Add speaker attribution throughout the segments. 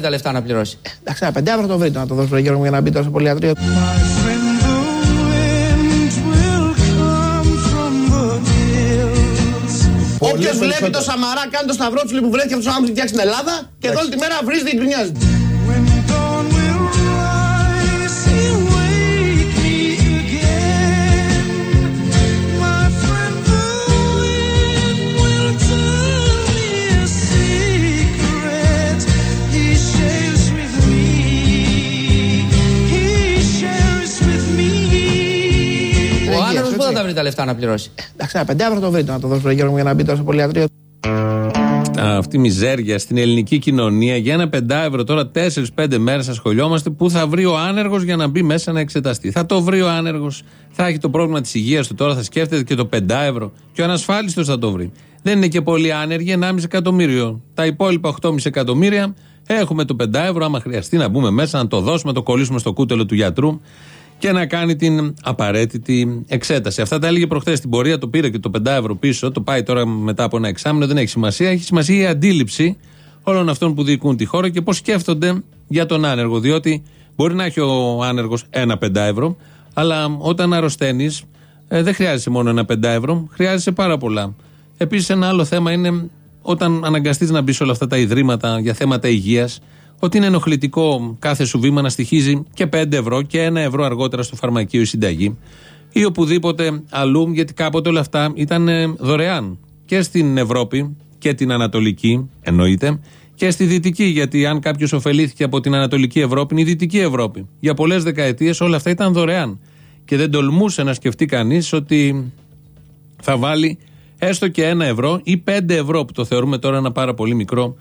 Speaker 1: άνεργο πού θα τα βρει τα λεφτά να πληρώσει.
Speaker 2: Εντάξει, ένα πεντάβρο το βρείτε να το δώσω Γιώργο για να μπει τόσο πολυατρίο. Όποιος βλέπει το Σαμαρά κάνει το σταυρότσουλι που βρέθηκε από του άνθρωπου φτιάξει την Ελλάδα και εδώ όλη τη μέρα βρίζει και γκρινιάζει.
Speaker 1: Θα τα βρει τα λεφτά να πληρώσει.
Speaker 2: Εντάξει, ένα πεντάβρο το βρείτε να το δώσω Γιώργο για να μπει τόσο πολυατρίο.
Speaker 3: Αυτή η μιζέρια στην ελληνική κοινωνία για ένα πεντάευρο τώρα 4-5 μέρες ασχολιόμαστε. Πού θα βρει ο άνεργος για να μπει μέσα να εξεταστεί. Θα το βρει ο άνεργος. Θα έχει το πρόβλημα της υγείας του τώρα, θα σκέφτεται και το πεντάευρο. Και ο ανασφάλιστος θα το βρει. Δεν είναι και πολύ άνεργοι, 1,5 εκατομμύριο. Τα υπόλοιπα 8,5 εκατομμύρια έχουμε το πεντάευρο. Άμα χρειαστεί να μπούμε μέσα, να το δώσουμε, να το κολλήσουμε στο κούτελο του γιατρού και να κάνει την απαραίτητη εξέταση. Αυτά τα έλεγε προχθές στην πορεία, το πήρε και το 5 ευρώ πίσω, το πάει τώρα μετά από ένα εξάμεινο, δεν έχει σημασία. Έχει σημασία η αντίληψη όλων αυτών που διοικούν τη χώρα και πώς σκέφτονται για τον άνεργο. Διότι μπορεί να έχει ο άνεργος ένα 5 ευρώ, αλλά όταν αρρωσταίνεις, ε, δεν χρειάζεσαι μόνο ένα 5 ευρώ, χρειάζεσαι πάρα πολλά. Επίσης, ένα άλλο θέμα είναι όταν αναγκαστείς να μπεις σε όλα αυτά τα ιδρύματα για θέματα υγείας, ότι είναι ενοχλητικό κάθε σου βήμα να στοιχίζει και 5 ευρώ και 1 ευρώ αργότερα στο φαρμακείο η συνταγή ή οπουδήποτε αλλού, γιατί κάποτε όλα αυτά ήταν ε, δωρεάν και στην Ευρώπη και την Ανατολική, εννοείται, και στη Δυτική. Γιατί αν κάποιος ωφελήθηκε από την Ανατολική Ευρώπη, είναι η Δυτική Ευρώπη. Για πολλές δεκαετίες όλα αυτά ήταν δωρεάν. Και δεν τολμούσε να σκεφτεί κανείς ότι θα βάλει έστω και ένα ευρώ ή πέντε ευρώ, που το θεωρούμε τώρα ένα πάρα πολύ μικρό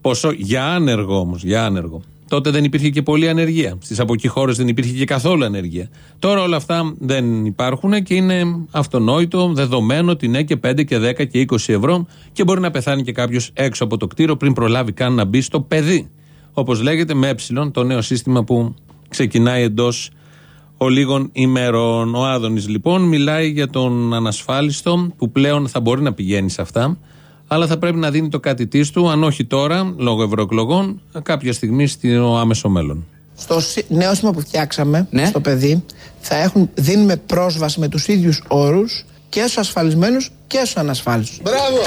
Speaker 3: ποσό. Για άνεργο όμως, για άνεργο. Τότε δεν υπήρχε και πολλή ανεργία. Στις από εκεί χώρες δεν υπήρχε και καθόλου ανεργία. Τώρα όλα αυτά δεν υπάρχουν και είναι αυτονόητο, δεδομένο ότι ναι και 5 και 10 και 20 ευρώ και μπορεί να πεθάνει και κάποιος έξω από το κτίριο πριν προλάβει καν να μπει στο παιδί. Όπως λέγεται με ε, το νέο σύστημα που ξεκινάει εντός ολίγων ημερών. Ο Άδωνης λοιπόν μιλάει για τον ανασφάλιστο που πλέον θα μπορεί να πηγαίνει σε αυτά αλλά θα πρέπει να δίνει το κάτι της του, αν όχι τώρα, λόγω ευρωεκλογών, κάποια στιγμή στο άμεσο μέλλον.
Speaker 2: Στο σι- νέο σύστημα που φτιάξαμε
Speaker 1: Ναι.
Speaker 2: στο παιδί θα έχουν, δίνουμε πρόσβαση με τους ίδιους όρους και στους ασφαλισμένους και στους ανασφάλιστους.
Speaker 4: Μπράβο!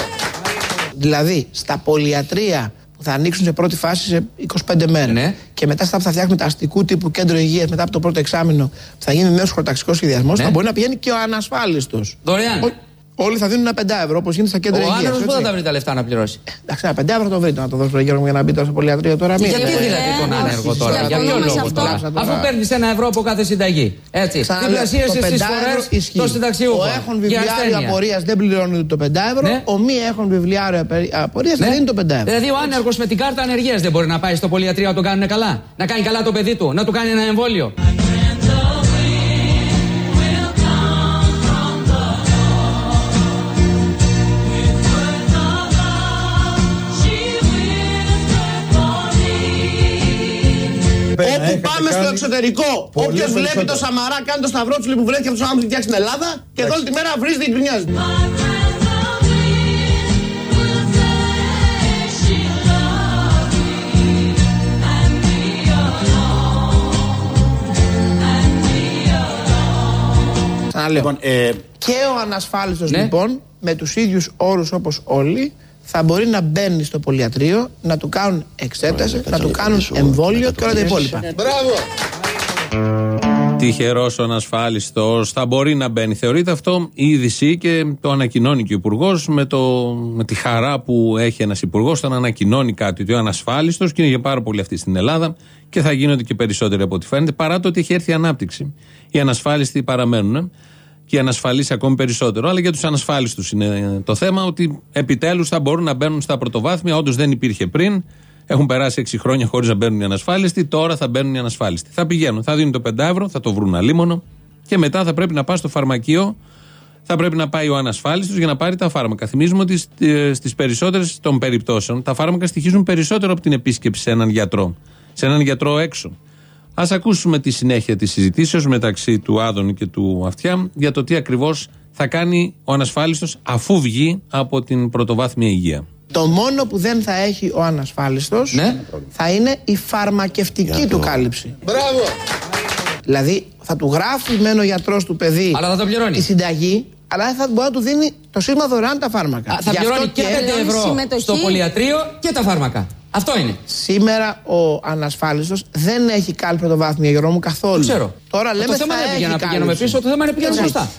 Speaker 2: Δηλαδή στα πολυατρία που θα ανοίξουν σε πρώτη φάση σε 25 μέρες
Speaker 1: Ναι.
Speaker 2: και μετά στα που θα φτιάχνουμε τα αστικού τύπου κέντρο υγείας μετά από το πρώτο εξάμεινο που θα γίνει νέος χωροταξικός σχεδιασμός
Speaker 1: Ναι.
Speaker 2: θα μπορεί να πηγαίνει και ο ανασφάλιστος.
Speaker 1: Δωρεάν.
Speaker 2: Ό- Όλοι θα δίνουν ένα 5 ευρώ όπως γίνεται στα κέντρα
Speaker 1: Ο
Speaker 2: υγείας.
Speaker 1: άνεργο πού θα
Speaker 2: έτσι.
Speaker 1: τα βρει τα λεφτά να πληρώσει;
Speaker 2: Εντάξει, ένα 5 ευρώ το βρείτε να το δώσω Γιώργο για να μπει τόσο πολυατρίο τώρα. Μην
Speaker 1: Γιατί
Speaker 2: είναι.
Speaker 1: δηλαδή τον άνεργο τώρα, για ποιο
Speaker 5: Διαφωνούμε σε
Speaker 1: λόγο
Speaker 5: αυτό.
Speaker 1: τώρα;
Speaker 2: Τώρα.
Speaker 1: Αφού παίρνεις ένα ευρώ από κάθε συνταγή. Έτσι.
Speaker 2: Ξαναλέω,
Speaker 1: Διπλασίασε
Speaker 2: το
Speaker 1: τι
Speaker 2: πεντάευρο
Speaker 1: φορές
Speaker 2: ισχύει.
Speaker 1: το συνταξιούχο.
Speaker 2: Ο έχουν
Speaker 1: Για
Speaker 2: βιβλιάριο
Speaker 1: ασθένεια.
Speaker 2: απορίας δεν πληρώνει ούτε το 5 ευρώ.
Speaker 1: Ναι.
Speaker 2: Ο μη έχουν βιβλιάριο απορίας
Speaker 1: Ναι.
Speaker 2: δεν δίνει το 5 ευρώ.
Speaker 1: Δηλαδή ο άνεργος με την κάρτα ανεργίας δεν μπορεί να πάει στο πολυατρίο να τον κάνουν καλά. Να κάνει καλά το παιδί του, να του κάνει ένα εμβόλιο.
Speaker 2: Όπου πάμε στο εξωτερικό, όποιος βλέπει το Σαμαρά κάνει το σταυρότσουλι που βρέθηκε από τους άνθρωπου φτιάξει την Ελλάδα και εδώ όλη τη μέρα βρίζει και γκρινιάζει. Ξαναλέω.
Speaker 4: Λοιπόν, ε,
Speaker 2: Και ο ανασφάλιστος
Speaker 1: Ναι.
Speaker 2: λοιπόν με τους ίδιους όρους όπως όλοι θα μπορεί να μπαίνει στο πολυατρίο, να του κάνουν εξέταση, να του κάνουν εμβόλιο και όλα τα υπόλοιπα.
Speaker 4: μπράβο!
Speaker 3: Τυχερός ο ανασφάλιστος θα μπορεί να μπαίνει. Θεωρείται αυτό η είδηση και το ανακοινώνει και ο Υπουργός με, το- με τη χαρά που έχει ένας Υπουργός όταν ανακοινώνει κάτι ότι ο ανασφάλιστος και είναι για πάρα πολύ αυτή στην Ελλάδα και θα γίνονται και περισσότεροι από ό,τι φαίνεται παρά το ότι έχει έρθει η ανάπτυξη. Οι ανασφάλιστοι παραμένουν και οι ανασφαλείς ακόμη περισσότερο. Αλλά για τους ανασφάλιστους είναι το θέμα ότι επιτέλους θα μπορούν να μπαίνουν στα πρωτοβάθμια. Όντως δεν υπήρχε πριν. Έχουν περάσει 6 χρόνια χωρίς να μπαίνουν οι ανασφάλιστοι. Τώρα θα μπαίνουν οι ανασφάλιστοι. Θα πηγαίνουν, θα δίνουν το 5 ευρώ, θα το βρουν αλίμονο και μετά θα πρέπει να πας στο φαρμακείο. Θα πρέπει να πάει ο ανασφάλιστος για να πάρει τα φάρμακα. Θυμίζουμε ότι στις περισσότερες των περιπτώσεων τα φάρμακα στοιχίζουν περισσότερο από την επίσκεψη σε έναν γιατρό. Σε έναν γιατρό έξω. Α ακούσουμε τη συνέχεια της συζητήσεως μεταξύ του Άδωνη και του Αυτιά για το τι ακριβώς θα κάνει ο ανασφάλιστος αφού βγει από την πρωτοβάθμια υγεία.
Speaker 2: Το μόνο που δεν θα έχει ο ανασφάλιστος
Speaker 1: Ναι.
Speaker 2: θα είναι η φαρμακευτική του κάλυψη.
Speaker 4: Μπράβο!
Speaker 2: Δηλαδή θα του γράφει μεν ο γιατρός του παιδί
Speaker 1: Αλλά θα το πληρώνει.
Speaker 2: τη συνταγή, αλλά δεν θα μπορεί να του δίνει το σήμα δωρεάν τα φάρμακα.
Speaker 1: Α, Θα
Speaker 2: Γι' αυτό
Speaker 1: πληρώνει και 5
Speaker 5: πληρώνει
Speaker 1: ευρώ
Speaker 5: συμμετοχή.
Speaker 1: στο πολιατρίο και τα φάρμακα. Αυτό είναι.
Speaker 2: Σήμερα ο ανασφάλιστος δεν έχει κάλυψη πρωτοβάθμια, Γιώργο μου, καθόλου.
Speaker 1: Το ξέρω.
Speaker 2: Τώρα λέμε
Speaker 1: το θέμα
Speaker 2: θα
Speaker 1: δεν είναι
Speaker 2: έχει
Speaker 1: για να πηγαίνουμε
Speaker 2: κάλυψη.
Speaker 1: πίσω, το θέμα είναι να πηγαίνουμε
Speaker 2: Δεν
Speaker 1: σωστά.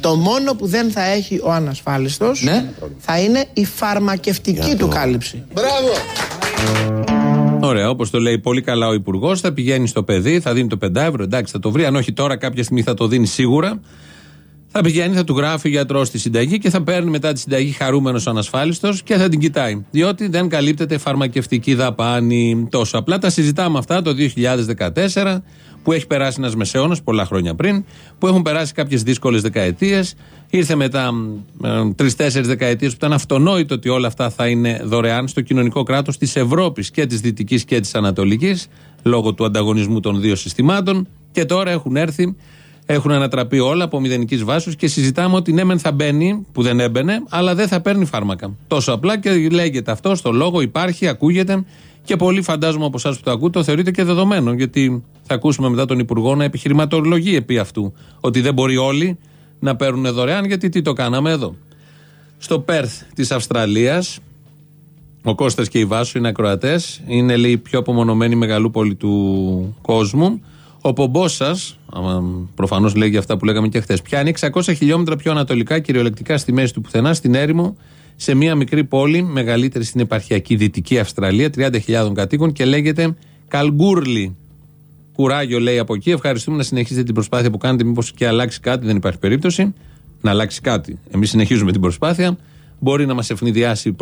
Speaker 2: Το μόνο που δεν θα έχει ο ανασφάλιστος
Speaker 1: Ναι.
Speaker 2: θα είναι η φαρμακευτική του κάλυψη.
Speaker 4: Μπράβο!
Speaker 3: Ωραία, όπως το λέει πολύ καλά ο Υπουργός, θα πηγαίνει στο παιδί, θα δίνει το 5 ευρώ. Εντάξει, θα το βρει. Αν όχι τώρα, κάποια στιγμή θα το δίνει σίγουρα. Θα πηγαίνει, θα του γράφει ο γιατρός τη συνταγή και θα παίρνει μετά τη συνταγή χαρούμενος ανασφάλιστος και θα την κοιτάει. Διότι δεν καλύπτεται φαρμακευτική δαπάνη τόσο απλά. Τα συζητάμε αυτά το 2014, που έχει περάσει ένας μεσαίωνα πολλά χρόνια πριν, που έχουν περάσει κάποιες δύσκολες δεκαετίες. Ήρθε μετά τρει-τέσσερι δεκαετίες που ήταν αυτονόητο ότι όλα αυτά θα είναι δωρεάν στο κοινωνικό κράτος της Ευρώπης και της Δυτικής και της Ανατολικής, λόγω του ανταγωνισμού των δύο συστημάτων. Και τώρα έχουν έρθει έχουν ανατραπεί όλα από μηδενικής βάσης και συζητάμε ότι ναι, μεν θα μπαίνει, που δεν έμπαινε, αλλά δεν θα παίρνει φάρμακα. Τόσο απλά και λέγεται αυτό στο λόγο, υπάρχει, ακούγεται και πολλοί φαντάζομαι από εσάς που το ακούτε το θεωρείτε και δεδομένο. Γιατί θα ακούσουμε μετά τον Υπουργό να επιχειρηματολογεί επί αυτού. Ότι δεν μπορεί όλοι να παίρνουν δωρεάν, γιατί τι το κάναμε εδώ. Στο Πέρθ της Αυστραλίας, ο Κώστας και η Βάσο είναι ακροατές. Είναι λέει η πιο απομονωμένη μεγαλούπολη του κόσμου. Ο πομπός σας, προφανώς λέει για αυτά που λέγαμε και χθες, πιάνει 600 χιλιόμετρα πιο ανατολικά, κυριολεκτικά στη μέση του πουθενά, στην έρημο, σε μια μικρή πόλη, μεγαλύτερη στην επαρχιακή Δυτική Αυστραλία, 30.000 κατοίκων και λέγεται Καλγκούρλι. Κουράγιο λέει από εκεί. Ευχαριστούμε να συνεχίσετε την προσπάθεια που κάνετε. Μήπως και αλλάξει κάτι, δεν υπάρχει περίπτωση να αλλάξει κάτι. Εμείς συνεχίζουμε την προσπάθεια. Μπορεί να μας ευνηδιάσει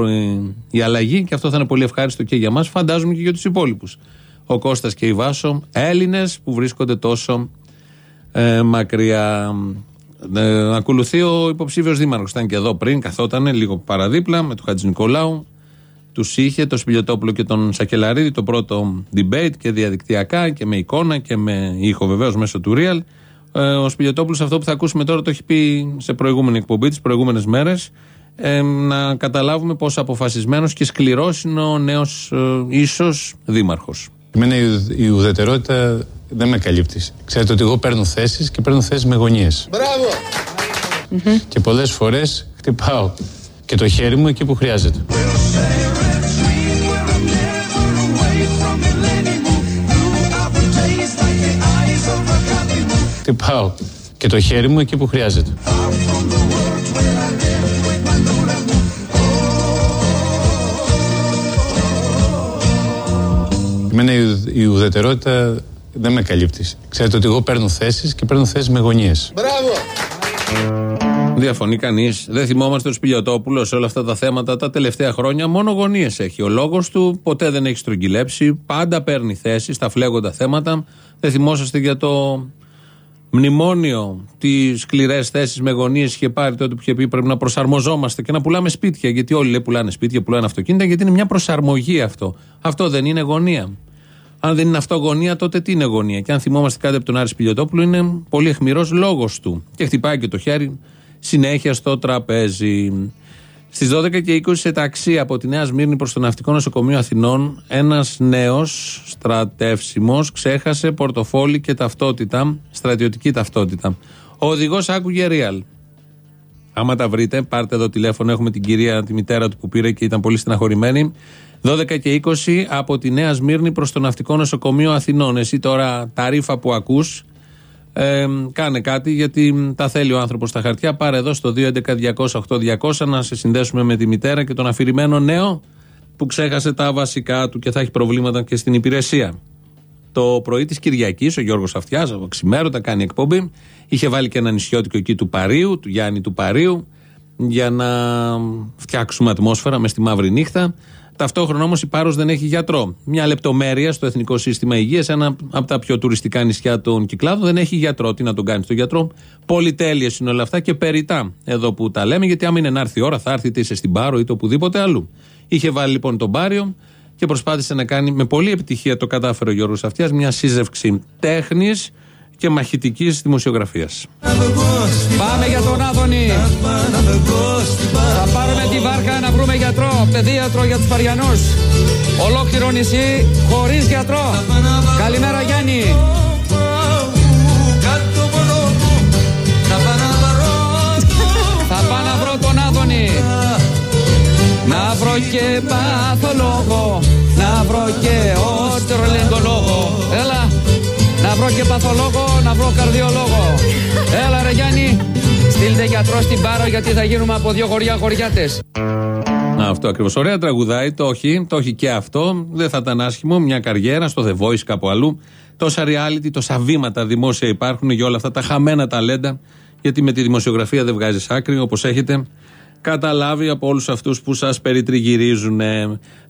Speaker 3: η αλλαγή και αυτό θα είναι πολύ ευχάριστο και για μας, φαντάζομαι και για τους υπόλοιπους ο Κώστας και η Βάσο, Έλληνες που βρίσκονται τόσο ε, μακριά. Ε, ακολουθεί ο υποψήφιος δήμαρχος, ήταν και εδώ πριν, καθότανε λίγο παραδίπλα με τον Χατζη Νικολάου. Τους είχε το Σπιλιοτόπουλο και τον Σακελαρίδη το πρώτο debate και διαδικτυακά και με εικόνα και με ήχο βεβαίως μέσω του Real. Ε, ο Σπιλιοτόπουλο αυτό που θα ακούσουμε τώρα το έχει πει σε προηγούμενη εκπομπή, τις προηγούμενες μέρες. Ε, να καταλάβουμε πόσο αποφασισμένος και σκληρός είναι ο νέος ε, ίσως δήμαρχος.
Speaker 6: Εμένα η, ουδ- η ουδετερότητα δεν με καλύπτει. Ξέρετε ότι εγώ παίρνω θέσεις και παίρνω θέσεις με γωνίες.
Speaker 4: Μπράβο!
Speaker 6: Και πολλές φορές χτυπάω και το χέρι μου εκεί που χρειάζεται. Χτυπάω και το χέρι μου εκεί που χρειάζεται. Εμένα η, ουδ- η ουδετερότητα δεν με καλύπτει. Ξέρετε ότι εγώ παίρνω θέσεις και παίρνω θέσεις με γωνίες.
Speaker 4: Μπράβο!
Speaker 3: Διαφωνεί κανείς. Δεν θυμόμαστε ο Σπιλιοτόπουλο σε όλα αυτά τα θέματα τα τελευταία χρόνια. Μόνο γωνίες έχει. Ο λόγος του ποτέ δεν έχει στρογγυλέψει. Πάντα παίρνει θέση στα φλέγοντα θέματα. Δεν θυμόσαστε για το μνημόνιο, τις σκληρές θέσεις με γωνίε είχε πάρει τότε που είχε πει πρέπει να προσαρμοζόμαστε και να πουλάμε σπίτια. Γιατί όλοι λέει πουλάνε σπίτια, πουλάνε αυτοκίνητα, γιατί είναι μια προσαρμογή αυτό. Αυτό δεν είναι γωνία. Αν δεν είναι αυτό γωνία, τότε τι είναι γωνία; Και αν θυμόμαστε κάτι από τον Άρη Σπιλιοτόπουλο, είναι πολύ αιχμηρός λόγος του. Και χτυπάει και το χέρι συνέχεια στο τραπέζι. Στις 12 και 20 σε ταξί από τη Νέα Σμύρνη προς το Ναυτικό Νοσοκομείο Αθηνών, ένας νέος στρατεύσιμος ξέχασε πορτοφόλι και ταυτότητα, στρατιωτική ταυτότητα. Ο οδηγός άκουγε real. Άμα τα βρείτε, πάρτε εδώ τηλέφωνο. Έχουμε την κυρία, τη μητέρα του που πήρε και ήταν πολύ στεναχωρημένη. 12 και 20 από τη Νέα Σμύρνη προς το Ναυτικό Νοσοκομείο Αθηνών. Εσύ τώρα τα ρήφα που ακούς, ε, κάνε κάτι γιατί τα θέλει ο άνθρωπος στα χαρτιά. Πάρε εδώ στο 211-200-8200 να σε συνδέσουμε με τη μητέρα και τον αφηρημένο νέο που ξέχασε τα βασικά του και θα έχει προβλήματα και στην υπηρεσία. Το πρωί της Κυριακής, ο Γιώργος Αυτιάς, από ξημέρωτα κάνει εκπομπή. Είχε βάλει και ένα νησιώτικο εκεί του Παρίου, του Γιάννη του Παρίου, για να φτιάξουμε ατμόσφαιρα μες στη μαύρη νύχτα. Ταυτόχρονα όμως η Πάρος δεν έχει γιατρό. Μια λεπτομέρεια στο Εθνικό Σύστημα Υγείας, ένα από τα πιο τουριστικά νησιά των Κυκλάδων, δεν έχει γιατρό. Τι να τον κάνει τον γιατρό; Πολυτέλειες είναι όλα αυτά και περιτά εδώ που τα λέμε, γιατί άμα είναι να έρθει η ώρα, θα έρθει είτε είσαι στην Πάρο είτε οπουδήποτε αλλού. Είχε βάλει λοιπόν τον Πάριο και προσπάθησε να κάνει με πολλή επιτυχία το κατάφερε ο Γιώργος Αυτιάς μια σύζευξη τέχνης και μαχητικής δημοσιογραφίας.
Speaker 1: Πάμε για τον Άδωνη. Θα πάρουμε τη βάρκα να βρούμε γιατρό, παιδίατρο για τους Παριανούς. Ολόκληρο νησί χωρίς γιατρό. Καλημέρα Γιάννη. Θα πάω να βρω τον Άδωνη. Να βρω και παθολόγο, να βρω και ότρολεντολόγο. Έλα, να βρω και παθολόγο, να βρω καρδιολόγο. Έλα ρε Γιάννη, στείλτε γιατρό στην Πάρο γιατί θα γίνουμε από δύο χωριά χωριάτες.
Speaker 3: Αυτό ακριβώς. Ωραία τραγουδάει, το έχει, το έχει και αυτό. Δεν θα ήταν άσχημο. Μια καριέρα στο The Voice κάπου αλλού. Τόσα reality, τόσα βήματα δημόσια υπάρχουν για όλα αυτά τα χαμένα ταλέντα. Γιατί με τη δημοσιογραφία δεν βγάζεις άκρη, όπως έχετε καταλάβει από όλους αυτούς που σας περιτριγυρίζουν.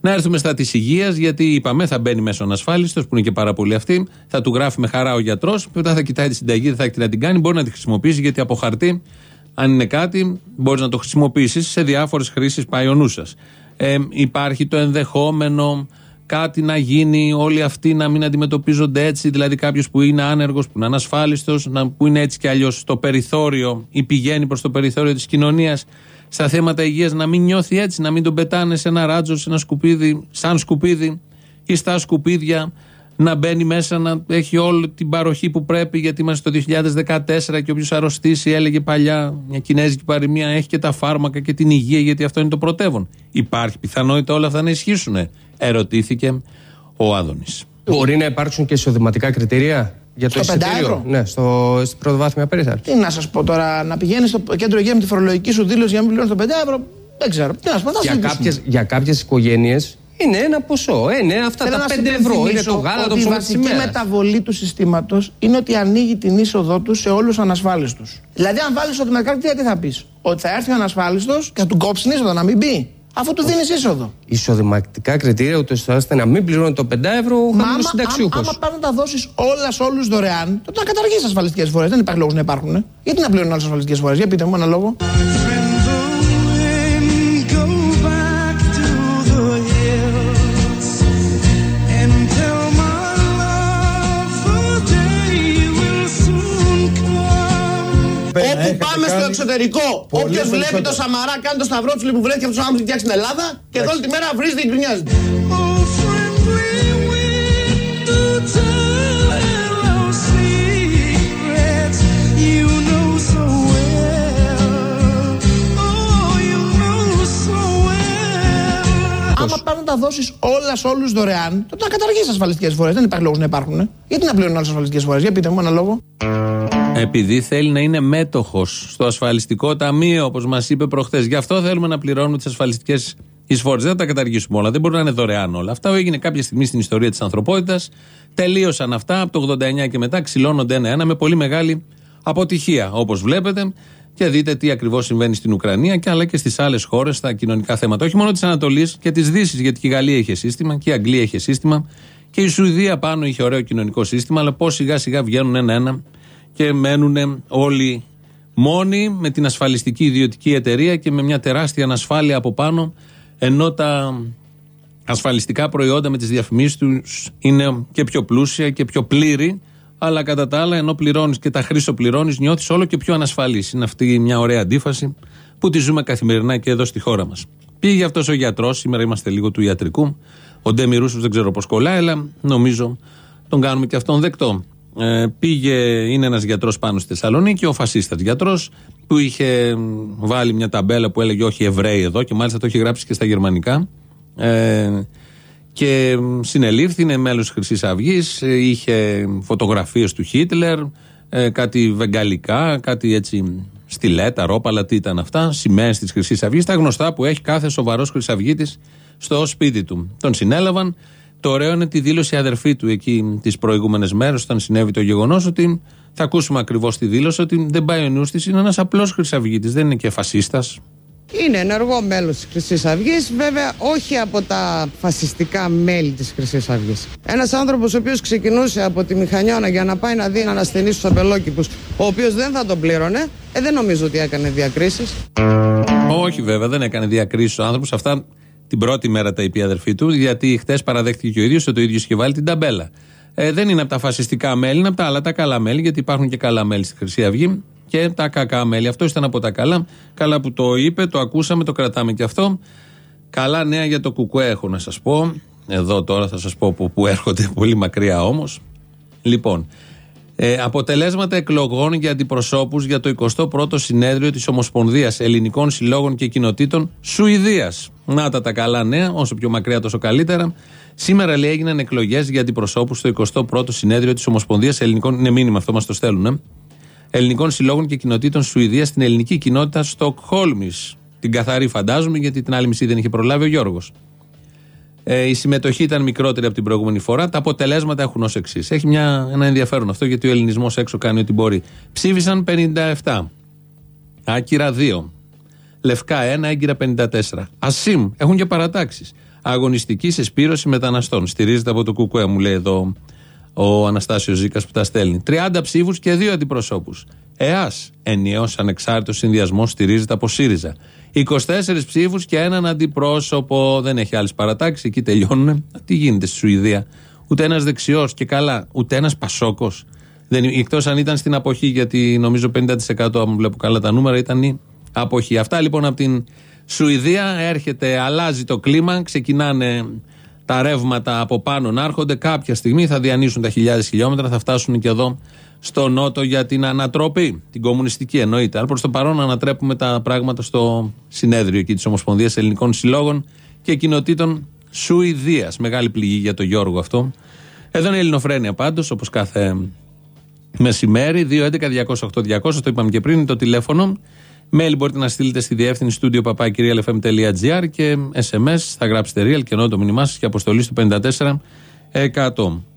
Speaker 3: Να έρθουμε στα της υγείας, γιατί είπαμε θα μπαίνει μέσω ανασφάλιστος, που είναι και πάρα πολύ αυτή. Θα του γράφει με χαρά ο γιατρός, μετά θα κοιτάει τη συνταγή, δεν θα έχει να την κάνει. Μπορεί να τη χρησιμοποιήσει, γιατί από χαρτί, αν είναι κάτι, μπορείς να το χρησιμοποιήσεις σε διάφορες χρήσεις. Πάει ο νου σας. Ε, υπάρχει το ενδεχόμενο κάτι να γίνει, όλοι αυτοί να μην αντιμετωπίζονται έτσι, δηλαδή κάποιος που είναι άνεργος, που είναι ανασφάλιστος, που είναι έτσι κι αλλιώς στο περιθώριο ή πηγαίνει προς το περιθώριο της κοινωνίας, στα θέματα υγείας να μην νιώθει έτσι, να μην τον πετάνε σε ένα ράτζο, σε ένα σκουπίδι, σαν σκουπίδι ή στα σκουπίδια, να μπαίνει μέσα, να έχει όλη την παροχή που πρέπει, γιατί είμαστε το 2014 και όποιος αρρωστήσει, έλεγε παλιά μια κινέζικη παροιμία, έχει και τα φάρμακα και την υγεία, γιατί αυτό είναι το πρωτεύον. Υπάρχει πιθανότητα όλα αυτά να ισχύσουν, ερωτήθηκε ο Άδωνης.
Speaker 5: Μπορεί να υπάρξουν και εισοδηματικά κριτήρια; Για το
Speaker 2: Στο
Speaker 5: εισιτήριο.
Speaker 2: πεντάευρο;
Speaker 5: Ναι, στο, στην πρωτοβάθμια περίθαλψη.
Speaker 2: Τι να σας πω τώρα, να πηγαίνεις στο κέντρο υγεία με τη φορολογική σου δήλωση για να μην πληρώνεις το 5 ευρώ. Δεν ξέρω. Τι να σου πω, θα
Speaker 5: Για
Speaker 2: συζητήσουμε.
Speaker 5: κάποιες, για κάποιες οικογένειες είναι ένα ποσό. Ε, ναι, αυτά
Speaker 2: Θέλω
Speaker 5: τα
Speaker 2: να
Speaker 5: 5
Speaker 2: σας
Speaker 5: ευρώ είναι
Speaker 2: υπενθυμίσω
Speaker 5: το γάλα, το
Speaker 2: ότι η
Speaker 5: ψωμί της
Speaker 2: βασική
Speaker 5: ημέρας.
Speaker 2: μεταβολή του συστήματος είναι ότι ανοίγει την είσοδό τους σε όλους τους ανασφάλιστους. Δηλαδή, αν βάλεις ότι με τι θα πεις; Ότι θα έρθει ο ανασφάλιστος και θα του κόψεις την είσοδο να μην μπει; Αφού του δίνεις είσοδο.
Speaker 5: Εισοδηματικά κριτήρια, ούτως ώστε να μην πληρώνει το 5 ευρώ ο
Speaker 2: Μα
Speaker 5: χαμηλό
Speaker 2: άμα,
Speaker 5: συνταξιούχος.
Speaker 2: άμα πας να τα δώσεις όλας σε όλους δωρεάν, τότε να καταργήσει ασφαλιστικές φορές. Δεν υπάρχει λόγο να υπάρχουν. ε. Γιατί να πληρώνουν όλες τις ασφαλιστικές φορές; Για πείτε μου ένα λόγο. Εξωτερικό, όποιος βλέπει το Σαμαρά κάνει το σταυρό του που βρέθηκε από του άνθρωπου φτιάξει την Ελλάδα και εδώ όλη τη μέρα βρίζει και γκρινιάζεται. Άμα πας να τα δώσεις όλα σε όλους δωρεάν, τότε να καταργήσει ασφαλιστικές φορές. Δεν υπάρχει λόγος να υπάρχουν. ε. Γιατί να πληρώνουν όλε τι ασφαλιστικές φορές; Για πείτε μου ένα λόγο.
Speaker 3: Επειδή θέλει να είναι μέτοχος στο ασφαλιστικό ταμείο, όπως μας είπε προχθές. Γι' αυτό θέλουμε να πληρώνουμε τις ασφαλιστικές εισφορές. Δεν θα τα καταργήσουμε όλα. Δεν μπορεί να είναι δωρεάν όλα. Αυτά έγινε κάποια στιγμή στην ιστορία της ανθρωπότητας. Τελείωσαν αυτά από το 89 και μετά, ξυλώνονται ένα-ένα με πολύ μεγάλη αποτυχία. Όπως βλέπετε, και δείτε τι ακριβώς συμβαίνει στην Ουκρανία και αλλά και στις άλλες χώρες στα κοινωνικά θέματα. Όχι μόνο της Ανατολής και της Δύσης, γιατί και η Γαλλία είχε σύστημα και η Αγγλία είχε σύστημα και η Σουηδία πάνω είχε ωραίο κοινωνικό σύστημα. Αλλά πώς σιγά σιγά βγαίνουν ένα-ένα και μένουν όλοι μόνοι με την ασφαλιστική ιδιωτική εταιρεία και με μια τεράστια ανασφάλεια από πάνω, ενώ τα ασφαλιστικά προϊόντα με τις διαφημίσεις τους είναι και πιο πλούσια και πιο πλήρη, αλλά κατά τα άλλα ενώ πληρώνεις και τα χρήσο πληρώνεις νιώθεις όλο και πιο ανασφαλής. Είναι αυτή μια ωραία αντίφαση που τη ζούμε καθημερινά και εδώ στη χώρα μας. Πήγε αυτός ο γιατρός, σήμερα είμαστε λίγο του ιατρικού, ο Ντέμι Ρούσος δεν ξέρω πώς κολλάει, αλλά νομίζω τον κάνουμε και αυτόν δεκτό. Ε, πήγε, είναι ένας γιατρός πάνω στη Θεσσαλονίκη, ο φασίστας γιατρός, που είχε βάλει μια ταμπέλα που έλεγε όχι Εβραίοι εδώ και μάλιστα το είχε γράψει και στα γερμανικά. Ε, και συνελήφθη, είναι μέλος της Χρυσής Αυγής, ε, είχε φωτογραφίες του Χίτλερ, ε, κάτι βεγγαλικά, κάτι έτσι στιλέτα, ρόπαλα, τι ήταν αυτά, σημαίες της Χρυσής Αυγής, τα γνωστά που έχει κάθε σοβαρός Χρυσαυγίτης στο σπίτι του. Τον συνέλαβαν, το ωραίο είναι τη δήλωση η αδερφή του εκεί τις προηγούμενες μέρες, όταν συνέβη το γεγονός ότι θα ακούσουμε ακριβώς τη δήλωση ότι δεν πάει ο νους της, είναι ένας απλός Χρυσαυγίτη, δεν είναι και φασίστας.
Speaker 7: Είναι ενεργό μέλος της Χρυσής Αυγής, βέβαια όχι από τα φασιστικά μέλη της Χρυσής Αυγής. Ένας άνθρωπος ο οποίος ξεκινούσε από τη Μηχανιώνα για να πάει να δει έναν ασθενή στους αμπελόκηπους, ο οποίος δεν θα τον πλήρωνε, ε, δεν νομίζω ότι έκανε διακρίσεις.
Speaker 3: Όχι βέβαια, δεν έκανε διακρίσεις ο άνθρωπος. Αυτά Την πρώτη μέρα τα είπε η αδερφή του, γιατί χτε παραδέχτηκε και ο ίδιος ότι ο ίδιος είχε βάλει την ταμπέλα. Ε, δεν είναι από τα φασιστικά μέλη, είναι από τα άλλα τα καλά μέλη, γιατί υπάρχουν και καλά μέλη στη Χρυσή Αυγή και τα κακά μέλη. Αυτό ήταν από τα καλά. Καλά που το είπε, το ακούσαμε, το κρατάμε και αυτό. Καλά νέα για το κουκουέ έχω να σας πω. Εδώ τώρα θα σας πω που, που έρχονται πολύ μακριά όμως. Λοιπόν, ε, αποτελέσματα εκλογών για αντιπροσώπους για το 21ο συνέδριο της Ομοσπονδίας Ελληνικών Συλλόγων και Κοινοτήτων Σουηδίας. Να τα τα καλά νέα, όσο πιο μακριά τόσο καλύτερα. Σήμερα λέει έγιναν εκλογές για αντιπροσώπους στο 21ο συνέδριο της Ομοσπονδίας Ελληνικών. Είναι μήνυμα αυτό, μας το στέλνουν. Ε, Ελληνικών Συλλόγων και Κοινοτήτων Σουηδίας στην ελληνική κοινότητα Στοκχόλμης. Την καθαρή φαντάζομαι, γιατί την άλλη μισή δεν είχε προλάβει ο Γιώργος. Ε, η συμμετοχή ήταν μικρότερη από την προηγούμενη φορά. Τα αποτελέσματα έχουν ως εξής. Έχει μια, ένα ενδιαφέρον αυτό γιατί ο ελληνισμός έξω κάνει ό,τι μπορεί. Ψήφισαν 57. Άκυρα 2. Λευκά 1, έγκυρα 54. Ασίμ, έχουν και παρατάξεις. Αγωνιστική συσπήρωση μεταναστών. Στηρίζεται από το Κουκουέ, μου λέει εδώ ο Αναστάσιος Ζήκας που τα στέλνει. 30 ψήφους και 2 αντιπροσώπους. ΕΑΣ, ενιαίος ανεξάρτητος συνδυασμός, στηρίζεται από ΣΥΡΙΖΑ. 24 ψήφους και έναν αντιπρόσωπο. Δεν έχει άλλες παρατάξεις, εκεί τελειώνουν. Τι γίνεται στη Σουηδία; Ούτε ένας δεξιός και καλά, ούτε ένας πασόκος. Εκτός αν ήταν στην αποχή, γιατί νομίζω 50% αν βλέπω καλά τα νούμερα ήταν η αποχή. Αυτά λοιπόν από την Σουηδία έρχεται, αλλάζει το κλίμα, ξεκινάνε τα ρεύματα από πάνω να έρχονται. Κάποια στιγμή θα διανύσουν τα χιλιάδες χιλιόμετρα, θα φτάσουν και εδώ στο Νότο για την ανατροπή. Την κομμουνιστική εννοείται. Αλλά προς το παρόν ανατρέπουμε τα πράγματα στο συνέδριο εκεί της Ομοσπονδίας Ελληνικών Συλλόγων και Κοινοτήτων Σουηδίας. Μεγάλη πληγή για τον Γιώργο αυτό. Εδώ είναι η Ελληνοφρένεια πάντως, όπως κάθε μεσημέρι. 2.11.208.200, το είπαμε και πριν, είναι το τηλέφωνο. Mail μπορείτε να στείλετε στη διεύθυνση studio papakirialfm.gr και SMS θα γράψετε real και ενώ το μήνυμά σας και αποστολή στο 54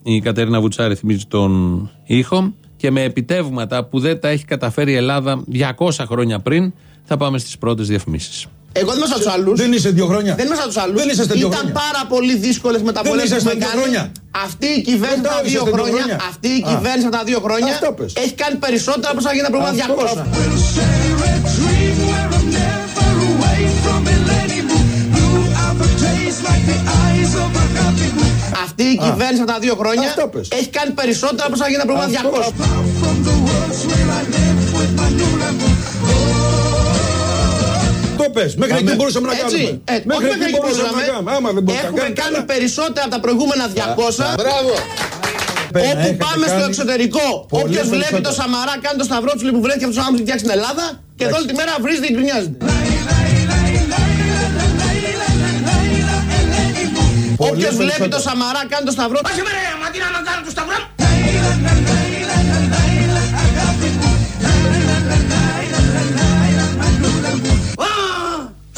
Speaker 3: Η Κατερίνα Βουτσάρη θυμίζει τον ήχο και με επιτεύγματα που δεν τα έχει καταφέρει η Ελλάδα 200 χρόνια πριν θα πάμε στις πρώτες διαφημίσεις.
Speaker 2: Εγώ δεν είμαι σαν τους άλλους.
Speaker 8: Δεν είσαι δύο χρόνια.
Speaker 2: Δεν είμαι σαν τους άλλους.
Speaker 8: Δεν είσαστε δύο
Speaker 2: Ήταν
Speaker 8: χρόνια.
Speaker 2: πάρα πολύ δύσκολες μεταβολές
Speaker 8: είσαστε
Speaker 2: που
Speaker 8: δύο
Speaker 2: έκανε.
Speaker 8: χρόνια.
Speaker 2: Αυτή η κυβέρνηση
Speaker 8: Μετά
Speaker 2: τα δύο
Speaker 8: είσαστε δύο
Speaker 2: χρόνια,
Speaker 8: χρόνια.
Speaker 2: αυτή η
Speaker 8: Α.
Speaker 2: κυβέρνηση τα δύο χρόνια
Speaker 8: Αυτό πες.
Speaker 2: έχει κάνει περισσότερα από όσα έγιναν τα προηγούμενα
Speaker 8: Αυτό,
Speaker 2: 200. Αυτή η κυβέρνηση τα δύο χρόνια
Speaker 8: Αυτό πες.
Speaker 2: έχει κάνει περισσότερα από όσα έγιναν τα προηγούμενα
Speaker 8: Αυτό.
Speaker 2: 200.
Speaker 8: Το πες. Μέχρι εκεί μπορούσαμε να
Speaker 2: Έτσι,
Speaker 8: κάνουμε.
Speaker 2: ε, όχι
Speaker 8: Μέχρι εκεί μπορούσαμε να κάνουμε. Άμα δεν μπορούσαμε να
Speaker 2: Έχουμε
Speaker 8: κάνουμε.
Speaker 2: κάνει
Speaker 8: καλά.
Speaker 2: περισσότερα από τα προηγούμενα 200.
Speaker 4: Μπράβο.
Speaker 8: Πένα,
Speaker 2: Όπου
Speaker 8: έχετε
Speaker 2: πάμε στο
Speaker 8: κάνει
Speaker 2: εξωτερικό,
Speaker 8: πολύ
Speaker 2: όποιος βλέπει
Speaker 8: περισσότερα.
Speaker 2: το Σαμαρά κάνει το σταυρό του που βρέθηκε από του άνθρωπου φτιάξει την Ελλάδα και εδώ όλη τη μέρα βρίζεται και γκρινιάζεται. Όποιος βλέπει
Speaker 8: περισσότερα.
Speaker 2: το Σαμαρά κάνει το σταυρό του.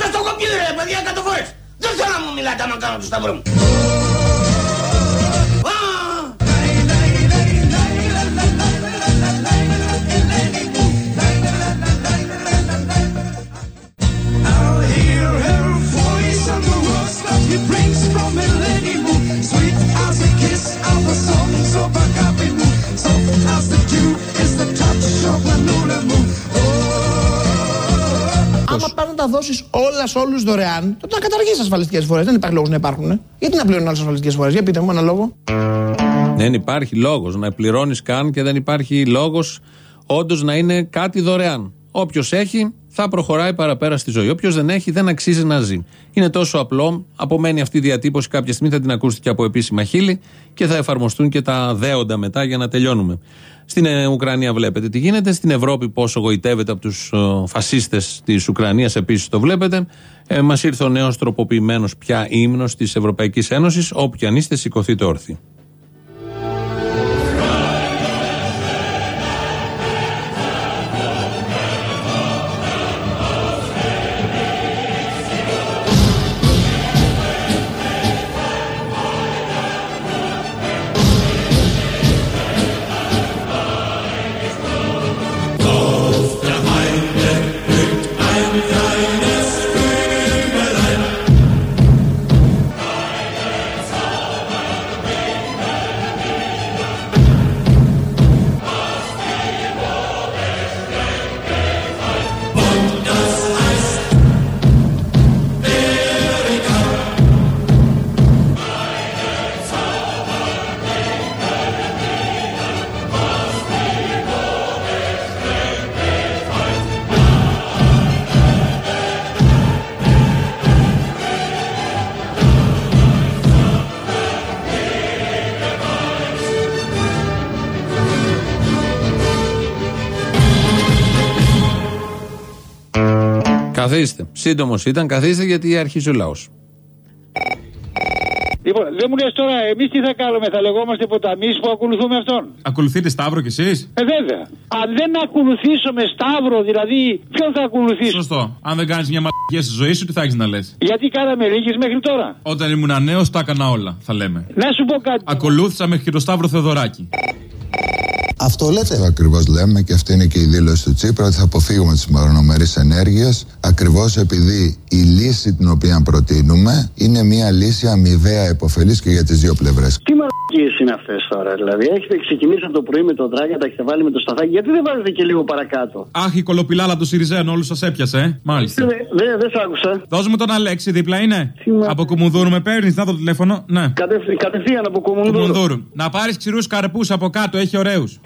Speaker 9: Σας το έχω πει ρε παιδιά εκατό φορές. Δεν θέλω να μου μιλάτε άμα κάνω το σταυρό μου.
Speaker 2: Άμα πα να τα δώσεις όλα σε όλους δωρεάν, τότε να καταργήσεις ασφαλιστικές φορές. Δεν υπάρχει λόγος να υπάρχουν. ε. Γιατί να πληρώνουν άλλε ασφαλιστικές φορές, για πείτε μου ένα λόγο.
Speaker 3: Δεν υπάρχει λόγος να πληρώνεις καν και δεν υπάρχει λόγος όντως να είναι κάτι δωρεάν. Όποιος έχει θα προχωράει παραπέρα στη ζωή. Όποιος δεν έχει δεν αξίζει να ζει. Είναι τόσο απλό. Απομένει αυτή η διατύπωση κάποια στιγμή, θα την ακούσετε και από επίσημα χείλη και θα εφαρμοστούν και τα δέοντα μετά για να τελειώνουμε. Στην ε, Ουκρανία βλέπετε τι γίνεται. Στην Ευρώπη πόσο γοητεύεται από τους φασίστες της Ουκρανίας επίσης το βλέπετε. Ε, Μας ήρθε ο νέος τροποποιημένος πια ύμνος της Ευρωπαϊκής Ένωσης. Όπου και αν είστε, σηκωθείτε όρθιοι. Καθίστε. Σύντομος ήταν, καθίστε γιατί αρχίζει ο λαός.
Speaker 10: Λοιπόν, δεν μου λες τώρα, εμείς τι θα κάνουμε, θα λεγόμαστε ποταμί που ακολουθούμε αυτόν;
Speaker 11: Ακολουθείτε Σταύρο κι εσείς;
Speaker 10: Ε, βέβαια. Αν δεν ακολουθήσουμε Σταύρο, δηλαδή, ποιον θα ακολουθήσω.
Speaker 11: Σωστό. Αν δεν κάνεις μια μαγεία στη ζωή σου, τι θα έχεις να λες;
Speaker 10: Γιατί κάναμε λίγες μέχρι τώρα.
Speaker 11: Όταν ήμουν νέος, τα έκανα όλα, θα λέμε.
Speaker 10: Να σου πω κάτι.
Speaker 11: Ακολούθησα μέχρι και το Σταύρο Θεοδωράκη.
Speaker 12: Αυτό λέτε. Ακριβώς λέμε και αυτή είναι και η δήλωση του Τσίπρα ότι θα αποφύγουμε τις παρανομερεί ενέργειες ακριβώς επειδή η λύση την οποία προτείνουμε είναι μια λύση αμοιβαία επωφελής και για τις δύο πλευρές.
Speaker 13: Τι μαρκίε είναι αυτές τώρα, δηλαδή; Έχετε ξεκινήσει από το πρωί με το τράγκα, τα έχετε βάλει με το σταθάκι, γιατί δεν βάζετε και λίγο παρακάτω;
Speaker 11: Αχ, η κολοπηλάλα του Σιριζέων όλους σας έπιασε, ε; Μάλιστα.
Speaker 13: Δεν δε, δεν σ' άκουσα.
Speaker 11: Δώσ' μου τον Αλέξη, δίπλα είναι;
Speaker 13: μα-
Speaker 11: Από Κουμουνδούρου με παίρνεις, να το τηλέφωνο. Ναι.
Speaker 13: Κατευθ, κατευθείαν από Κουμουνδούρου.
Speaker 11: Κουμουνδούρου. Να πάρεις ξηρούς καρπούς από κάτω, έχει ωραίους.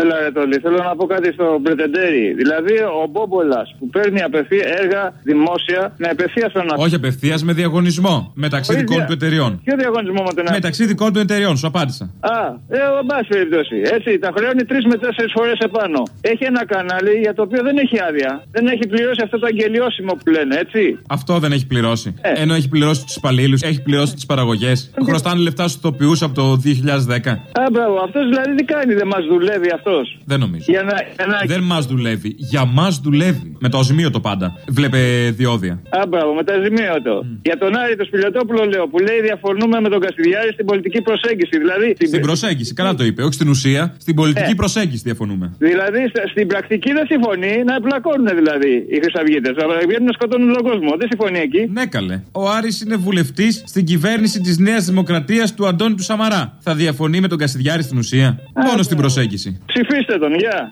Speaker 14: Έλα, ρε Τόλι, θέλω να πω κάτι στο Πρετεντέρι. Δηλαδή, ο Μπόμπολας που παίρνει απευθεία έργα δημόσια με απευθεία στον αθλητή.
Speaker 11: Όχι απευθείας, με διαγωνισμό. Μεταξύ
Speaker 14: Βοήθεια.
Speaker 11: δικών του εταιριών.
Speaker 14: Ποιο διαγωνισμό με τον
Speaker 11: Μεταξύ δικών του εταιριών, σου απάντησα.
Speaker 14: Α, ε, εν πάση περιπτώσει. Έτσι, τα χρεώνει τρεις με τέσσερις φορές επάνω. Έχει ένα κανάλι για το οποίο δεν έχει άδεια. Δεν έχει πληρώσει αυτό το αγγελιόσημο που λένε, έτσι.
Speaker 11: Αυτό δεν έχει πληρώσει.
Speaker 14: Ε.
Speaker 11: Ενώ έχει πληρώσει τους υπαλλήλους, έχει πληρώσει τις παραγωγές. Χρωστάνε λεφτά στους τοπιούς από το 2010.
Speaker 14: Α, μπράβο, αυτός δηλαδή τι κάνει, δεν μας δουλεύει αυτό.
Speaker 11: Δεν νομίζω.
Speaker 14: Για να, για να...
Speaker 11: Δεν μας δουλεύει. Για μας δουλεύει. Με το αζημίωτο πάντα. Βλέπε διόδια.
Speaker 14: Α, μπράβο, με τα ζημίωτο. Για τον Άρη το Σπιλιοτόπουλο λέω που λέει διαφωνούμε με τον Καστιδιάρη στην πολιτική προσέγγιση. Δηλαδή,
Speaker 11: Στην προσέγγιση, καλά το είπε. Όχι στην ουσία. Στην πολιτική
Speaker 14: Ε.
Speaker 11: προσέγγιση διαφωνούμε.
Speaker 14: Δηλαδή στα- στην πρακτική δεν συμφωνεί να πλακώνουν δηλαδή οι Χρυσαυγίτες. Να βγαίνουν να σκοτώνουν τον κόσμο. Δεν συμφωνεί εκεί.
Speaker 11: Ναι, καλέ. Ο Άρης είναι βουλευτής στην κυβέρνηση της Νέας Δημοκρατίας του Αντώνη του Σαμαρά. Θα διαφωνεί με τον Κασιδιάρη στην ουσία; Μόνο στην προσέγγιση.
Speaker 14: Ψηφίστε τον, γεια.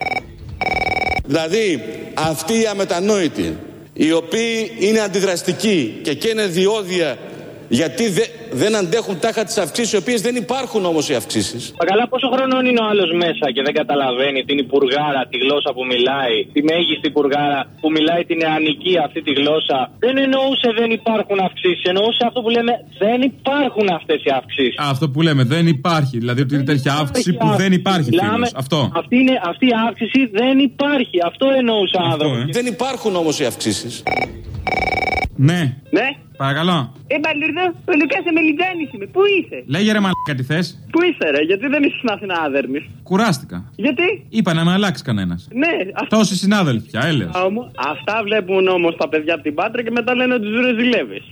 Speaker 15: Δηλαδή αυτοί οι αμετανόητοι οι οποίοι είναι αντιδραστικοί και καίνε διόδια γιατί δε- δεν αντέχουν τάχα τις αυξήσεις οι οποίες δεν υπάρχουν όμως οι αυξήσεις.
Speaker 16: Μα καλά, πόσο χρονών είναι ο άλλος μέσα και δεν καταλαβαίνει την υπουργάρα, τη γλώσσα που μιλάει, τη μέγιστη υπουργάρα που μιλάει την νεανική αυτή τη γλώσσα. Δεν εννοούσε δεν υπάρχουν αυξήσεις. Εννοούσε αυτό που λέμε δεν υπάρχουν αυτές οι αυξήσεις.
Speaker 11: Α, αυτό που λέμε δεν υπάρχει. Δηλαδή ότι είναι τέτοια αύξηση που δεν υπάρχει,
Speaker 16: Μιλάμε-
Speaker 11: φίλος. Αυτό.
Speaker 16: Αυτή, είναι, αυτή η αύξηση δεν υπάρχει. Αυτό εννοούσε ο άνθρωπο.
Speaker 11: ε.
Speaker 15: Δεν υπάρχουν όμως οι αυξήσεις.
Speaker 11: Ναι.
Speaker 17: Ναι.
Speaker 11: Παρακαλώ.
Speaker 17: Ε, Μπαλούρδο, ο Λουκάς Εμελιτζάνης είμαι. Πού είσαι;
Speaker 11: Λέγε ρε μαλάκα τι θες.
Speaker 17: Πού είσαι, ρε, γιατί δεν είσαι στην Αθηνά άδερμη.
Speaker 11: Κουράστηκα.
Speaker 17: Γιατί;
Speaker 11: Είπα να με αλλάξει κανένας.
Speaker 17: Ναι, αυτά,
Speaker 11: Τόσοι συνάδελφοι πια, έλεος.
Speaker 17: αυτά βλέπουν όμως τα παιδιά από την Πάτρα και μετά λένε ότι τους ρεζιλεύεις.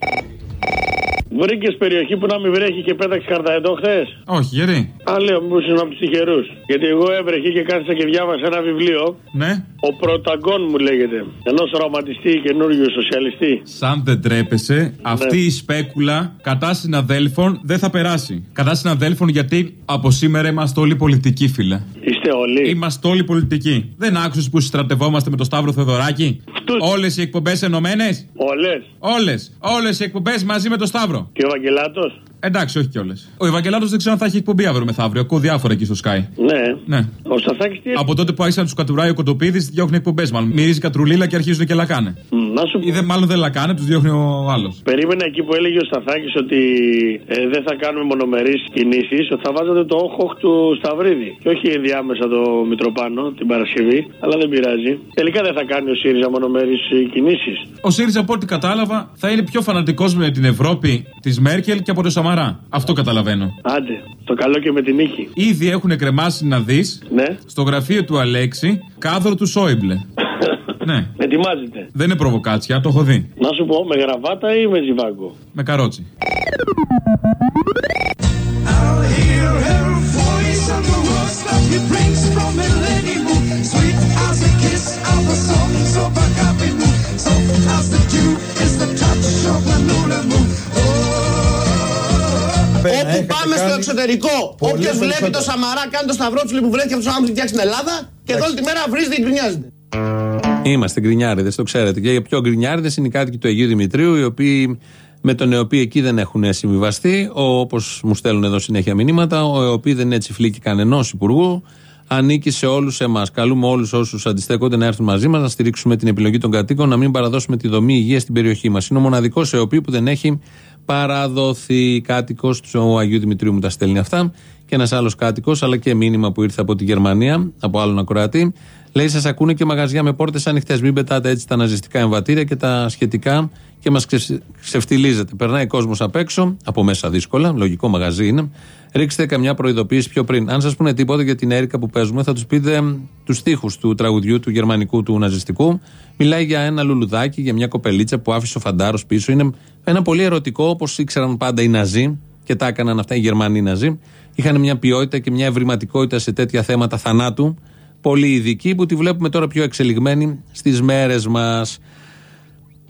Speaker 18: Βρήκες περιοχή που να μην βρέχει και πέταξε καρταετό χθες;
Speaker 11: Όχι, γιατί;
Speaker 18: Α, λέω, μήπω είναι από τους τυχερούς. Γιατί εγώ έβρεχε και κάθισα και διάβασα ένα βιβλίο.
Speaker 11: Ναι.
Speaker 18: Ο Πρωταγκόν μου λέγεται. Ενός ρομαντιστή καινούριου σοσιαλιστή.
Speaker 11: Σαν δεν τρέπεσαι, αυτή
Speaker 18: Ναι.
Speaker 11: η σπέκουλα κατά συναδέλφων δεν θα περάσει. Κατά συναδέλφων γιατί από σήμερα είμαστε όλοι πολιτικοί, φίλε.
Speaker 18: Είστε όλοι.
Speaker 11: Είμαστε όλοι πολιτικοί. Δεν άκουσες που συστρατευόμαστε με τον Σταύρο Θεοδωράκη; Όλες οι εκπομπές ενωμένες;
Speaker 18: Όλες.
Speaker 11: Όλες. Όλες οι εκπομπές μαζί με τον Σταύρο.
Speaker 18: Και ο Ευαγγελάτος.
Speaker 11: Εντάξει, όχι κιόλας. Ο Ευαγγελάτος δεν ξέρω αν θα έχει εκπομπή αύριο μεθαύριο. Ακούω διάφορα εκεί στο Sky.
Speaker 18: Ναι.
Speaker 11: Ναι.
Speaker 18: Ο Σταθάκης τι
Speaker 11: Από τότε που άρχισε να τους κατουράει ο Κοντοπίδη, διώχνει εκπομπές μάλλον. Μυρίζει κατρουλίλα και αρχίζουν και λακάνε.
Speaker 18: Να σου
Speaker 11: Ή δεν, μάλλον δεν λακάνε, τους διώχνει ο άλλος.
Speaker 18: Περίμενα εκεί που έλεγε ο Σταθάκης ότι ε, δεν θα κάνουμε μονομερείς κινήσεις, ότι θα βάζατε το όχοχ του Σταυρίδη. Και όχι διάμεσα το Μητροπάνο την Παρασκευή, αλλά δεν πειράζει. Τελικά δεν θα κάνει ο ΣΥΡΙΖΑ μονομερείς κινήσεις.
Speaker 11: Ο ΣΥΡΙΖΑ, από ό,τι κατάλαβα, θα είναι πιο φανατικός με την Ευρώπη της Μέρκελ και από το Σαμαρά. Αυτό καταλαβαίνω.
Speaker 18: Άντε, το καλό και με την νίκη.
Speaker 11: Ήδη έχουν κρεμάσει να δεις
Speaker 18: Ναι.
Speaker 11: στο γραφείο του Αλέξη κάδρο του Σόιμπλε. ναι.
Speaker 18: Ετοιμάζεται.
Speaker 11: Δεν είναι προβοκάτσια, το έχω δει.
Speaker 18: Να σου πω, με γραβάτα ή με ζιβάγκο;
Speaker 11: Με καρότσι.
Speaker 2: Όπου πάμε στο εξωτερικό,
Speaker 8: πολύ
Speaker 2: όποιος βλέπει
Speaker 8: περισσότερο.
Speaker 2: το Σαμαρά κάνει το σταυρό του που βρέθηκε αυτό ο άνθρωπο φτιάξει την Ελλάδα και εδώ όλη τη μέρα βρίζεται και γκρινιάζεται.
Speaker 3: Είμαστε γκρινιάριδες, το ξέρετε. Και οι πιο γκρινιάριδες είναι οι κάτοικοι του Αγίου Δημητρίου, οι οποίοι με τον ΕΟΠΗ εκεί δεν έχουν συμβιβαστεί. Όπως μου στέλνουν εδώ συνέχεια μηνύματα, ο ΕΟΠΗ δεν είναι τσιφλίκι κανενός υπουργού. Ανήκει σε όλους εμάς. Καλούμε όλους όσους αντιστέκονται να έρθουν μαζί μας, να στηρίξουμε την επιλογή των κατοίκων, να μην παραδώσουμε τη δομή υγείας στην περιοχή μας. Είναι ο μοναδικός ΕΟΠΗ που δεν έχει παραδοθεί. Κάτοικος του Αγίου Δημητρίου μου τα στέλνει αυτά. Και ένας άλλος κάτοικος, αλλά και μήνυμα που ήρθε από τη Γερμανία, από άλλον ακροατή. Λέει: Σας ακούνε και μαγαζιά με πόρτες ανοιχτές. Μην πετάτε έτσι τα ναζιστικά εμβατήρια και τα σχετικά και μας ξεφτιλίζετε. Περνάει κόσμος απ' έξω, από μέσα δύσκολα, λογικό μαγαζί είναι. Ρίξτε καμιά προειδοποίηση πιο πριν. Αν σας πούνε τίποτα για την Έρικα που παίζουμε, θα τους πείτε τους στίχους του τραγουδιού του γερμανικού του ναζιστικού. Μιλάει για ένα λουλουδάκι, για μια κοπελίτσα που άφησε ο φαντάρος πίσω. Είναι ένα πολύ ερωτικό, όπως ήξεραν πάντα οι Ναζί και τα έκαναν αυτά οι Γερμανοί Ναζί. Είχαν μια ποιότητα και μια ευρηματικότητα σε τέτοια θέματα θανάτου. Πολύ ειδική που τη βλέπουμε τώρα πιο εξελιγμένη στις μέρες μας.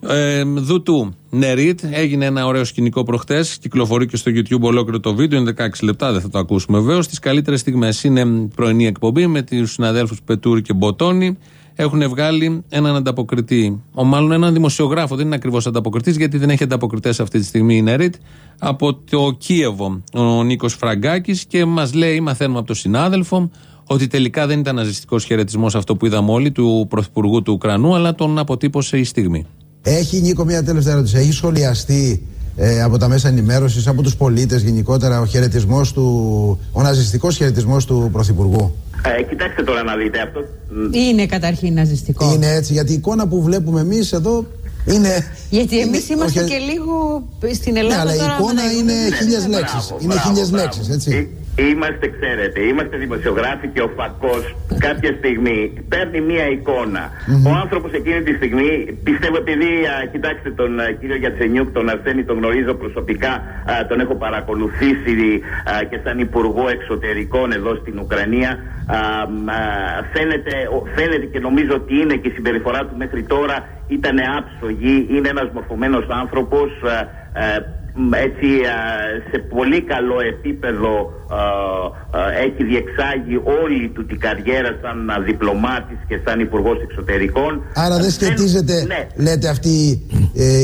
Speaker 3: Ε, Δουτού Νερίτ. Έγινε ένα ωραίο σκηνικό προχτές. Κυκλοφορεί και στο YouTube ολόκληρο το βίντεο. Είναι 16 λεπτά, δεν θα το ακούσουμε βεβαίως. Τι καλύτερες στιγμές είναι πρωινή εκπομπή με τους συναδέλφους Πετούρη και Μποτόνη. Έχουν βγάλει έναν ανταποκριτή. Ο, μάλλον έναν δημοσιογράφο. Δεν είναι ακριβώς ανταποκριτής, γιατί δεν έχει ανταποκριτές αυτή τη στιγμή η Νερίτ. Από το Κίεβο, ο Νίκος Φραγκάκης και μας λέει, μαθαίνουμε από τον συνάδελφο, ότι τελικά δεν ήταν ναζιστικό χαιρετισμός αυτό που είδαμε όλοι του Πρωθυπουργού του Ουκρανού, αλλά τον αποτύπωσε η στιγμή.
Speaker 19: Έχει Νίκο μια τελευταία ερώτηση. Έχει σχολιαστεί ε, από τα μέσα ενημέρωσης, από τους πολίτες γενικότερα, ο χαιρετισμός του, ο ναζιστικός χαιρετισμός του Πρωθυπουργού;
Speaker 20: Ε, κοιτάξτε τώρα να δείτε αυτό.
Speaker 21: Είναι καταρχήν ναζιστικό.
Speaker 19: Είναι έτσι, γιατί η εικόνα που βλέπουμε εμείς εδώ είναι.
Speaker 21: Γιατί εμείς είμαστε και λίγο στην Ελλάδα.
Speaker 19: Ναι, αλλά η
Speaker 21: τώρα
Speaker 19: εικόνα
Speaker 21: δεν-
Speaker 19: είναι
Speaker 21: δεν-
Speaker 19: χίλιες
Speaker 20: Μπράβο,
Speaker 19: λέξεις. Είναι
Speaker 20: μπράβο,
Speaker 19: χίλιες
Speaker 20: μπράβο.
Speaker 19: λέξεις, έτσι.
Speaker 20: Είμαστε, ξέρετε, είμαστε δημοσιογράφοι και ο Φακός κάποια στιγμή παίρνει μία εικόνα. Ο άνθρωπος εκείνη τη στιγμή, πιστεύω επειδή, α, κοιτάξτε τον α, κύριο Γιατσενιούκ, τον Αρσένη, τον γνωρίζω προσωπικά, α, τον έχω παρακολουθήσει α, και σαν Υπουργό Εξωτερικών εδώ στην Ουκρανία, α, μ, α, φαίνεται, ο- φαίνεται και νομίζω ότι είναι και η συμπεριφορά του μέχρι τώρα ήταν άψογη, είναι ένας μορφωμένος άνθρωπος, α, α, μ, έτσι α, σε πολύ καλό επίπεδο α, α, έχει διεξάγει όλη του την καριέρα σαν α, διπλωμάτης και σαν υπουργός εξωτερικών.
Speaker 19: Άρα δεν σχετίζεται,
Speaker 20: ναι.
Speaker 19: λέτε, αυτή ε,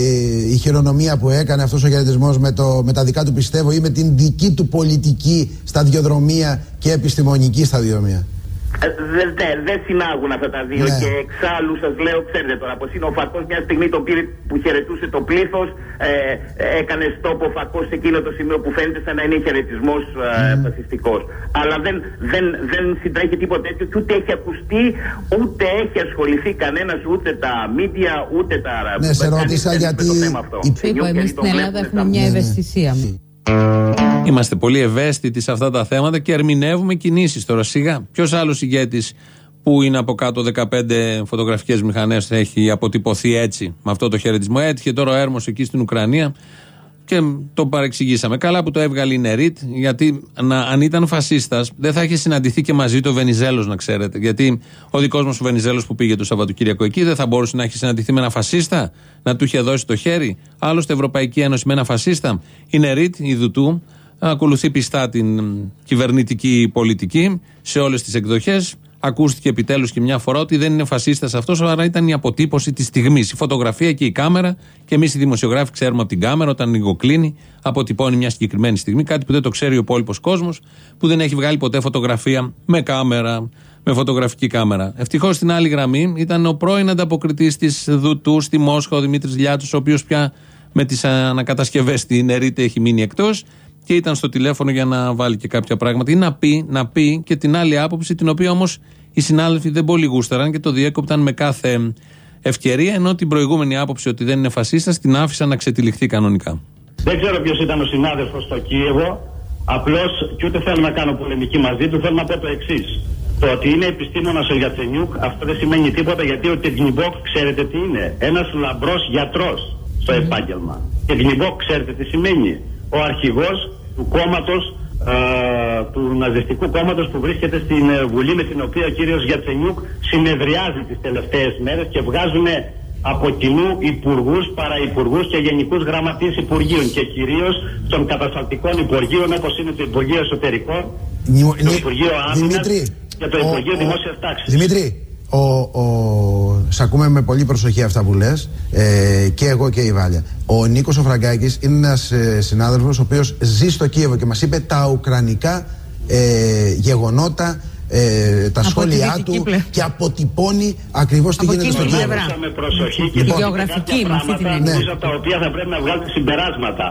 Speaker 19: η χειρονομία που έκανε αυτός ο χαιρετισμός με, το- με τα δικά του πιστεύω ή με την δική του πολιτική σταδιοδρομία και επιστημονική σταδιοδρομία;
Speaker 20: Ε, Δεν δε, δεν συνάγουν αυτά τα δύο
Speaker 19: Ναι.
Speaker 20: και εξάλλου σας λέω, ξέρετε τώρα, πως είναι ο Φακός μια στιγμή τον πήρε που χαιρετούσε το πλήθος, ε, έκανε στόπο ο Φακός σε εκείνο το σημείο που φαίνεται σαν να είναι χαιρετισμός ε, φασιστικός. Αλλά δεν, δεν, δεν συντρέχει τίποτα τέτοιο και ούτε έχει ακουστεί, ούτε έχει ασχοληθεί κανένας, ούτε τα μίντια, ούτε τα.
Speaker 19: Ναι, σε
Speaker 20: κανείς
Speaker 19: ρώτησα
Speaker 20: δεν
Speaker 19: γιατί
Speaker 20: είπε το θέμα αυτό.
Speaker 19: η-
Speaker 21: Σου είπα, εμείς στην Ελλάδα έχουμε μια
Speaker 19: Ναι, ναι.
Speaker 21: ευαισθησία.
Speaker 3: Είμαστε πολύ ευαίσθητοι σε αυτά τα θέματα και ερμηνεύουμε κινήσεις τώρα. Σιγά. Ποιος άλλος ηγέτης που είναι από κάτω 15 φωτογραφικές μηχανές έχει αποτυπωθεί έτσι, με αυτό το χαιρετισμό; Έτυχε τώρα ο Έρμος εκεί στην Ουκρανία και το παρεξηγήσαμε. Καλά που το έβγαλε η Νερίτ, γιατί να, αν ήταν φασίστας, δεν θα είχε συναντηθεί και μαζί του ο Βενιζέλος, να ξέρετε. Γιατί ο δικός μας ο Βενιζέλος που πήγε το Σαββατοκύριακο εκεί δεν θα μπορούσε να έχει συναντηθεί με ένα φασίστα, να του είχε δώσει το χέρι. Άλλωστε, Ευρωπαϊκή Ένωση με ένα φασίστα. Η Νερίτ, η Δουτού, ακολουθεί πιστά την μ, κυβερνητική πολιτική σε όλες τις εκδοχές. Ακούστηκε επιτέλους και μια φορά ότι δεν είναι φασίστας αυτός, άρα ήταν η αποτύπωση της στιγμής. Η φωτογραφία και η κάμερα, και εμείς οι δημοσιογράφοι ξέρουμε από την κάμερα, όταν λίγο κλείνει, αποτυπώνει μια συγκεκριμένη στιγμή. Κάτι που δεν το ξέρει ο υπόλοιπος κόσμος, που δεν έχει βγάλει ποτέ φωτογραφία με κάμερα, με φωτογραφική κάμερα. Ευτυχώς στην άλλη γραμμή ήταν ο πρώην ανταποκριτής της Δουτού στη Μόσχα, ο Δημήτρης Λιάτο, ο οποίος πια με τις ανακατασκευές στην Ερήτε έχει μείνει εκτός και ήταν στο τηλέφωνο για να βάλει και κάποια πράγματα ή να πει, να πει και την άλλη άποψη, την οποία όμως οι συνάδελφοι δεν πολύ γούσταραν και το διέκοπταν με κάθε ευκαιρία, ενώ την προηγούμενη άποψη ότι δεν είναι φασίστας την άφησαν να ξετυλιχθεί κανονικά.
Speaker 15: Δεν ξέρω ποιος ήταν ο συνάδελφος στο Κίεβο. Απλώς και ούτε θέλω να κάνω πολεμική μαζί του. Θέλω να πω το εξής. Το ότι είναι επιστήμονας ο Γιατσενιούκ αυτό δεν σημαίνει τίποτα γιατί ο Τεγνιμπόκ ξέρετε τι είναι. Ένας λαμπρός γιατρός στο επάγγελμα. Τεγνιμπόκ ξέρετε τι σημαίνει. Ο αρχηγός του κόμματος του ναζιστικού κόμματος που βρίσκεται στην ε, Βουλή με την οποία ο κύριος Γιατσενιούκ συνεδριάζει τις τελευταίες μέρες και βγάζουν από κοινού υπουργούς, παραυπουργούς και γενικούς γραμματείς Υπουργείων και κυρίως των κατασταλτικών Υπουργείων όπως είναι το Υπουργείο Εσωτερικών,
Speaker 19: Νι-
Speaker 15: το
Speaker 19: νι-
Speaker 15: Υπουργείο Άμυνας
Speaker 19: Δημήτρη,
Speaker 15: και το
Speaker 19: ο-
Speaker 15: Υπουργείο
Speaker 19: ο-
Speaker 15: Δημόσιας Τάξης.
Speaker 19: Δημήτρη, ο, ο, σ' ακούμε με πολύ προσοχή αυτά που λες ε, και εγώ και η Βάλια. Ο Νίκος ο Φραγκάκης είναι ένας ε, συνάδελφος ο οποίος ζει στο Κίεβο και μας είπε τα ουκρανικά ε, γεγονότα ε, τα
Speaker 21: Από
Speaker 19: σχόλιά
Speaker 21: τη δυτική
Speaker 19: του
Speaker 21: πλευρά.
Speaker 19: και αποτυπώνει ακριβώς τι
Speaker 21: Από
Speaker 19: γίνεται στο
Speaker 21: εκείνη την
Speaker 19: Κίεβο.
Speaker 21: πλευρά.
Speaker 15: με προσοχή και
Speaker 21: Η
Speaker 15: θα
Speaker 21: γεωγραφική
Speaker 15: κάποια
Speaker 21: με αυτή την
Speaker 15: πράγματα
Speaker 21: έννοια.
Speaker 15: νομίζω από τα οποία θα πρέπει να βγάλετε συμπεράσματα.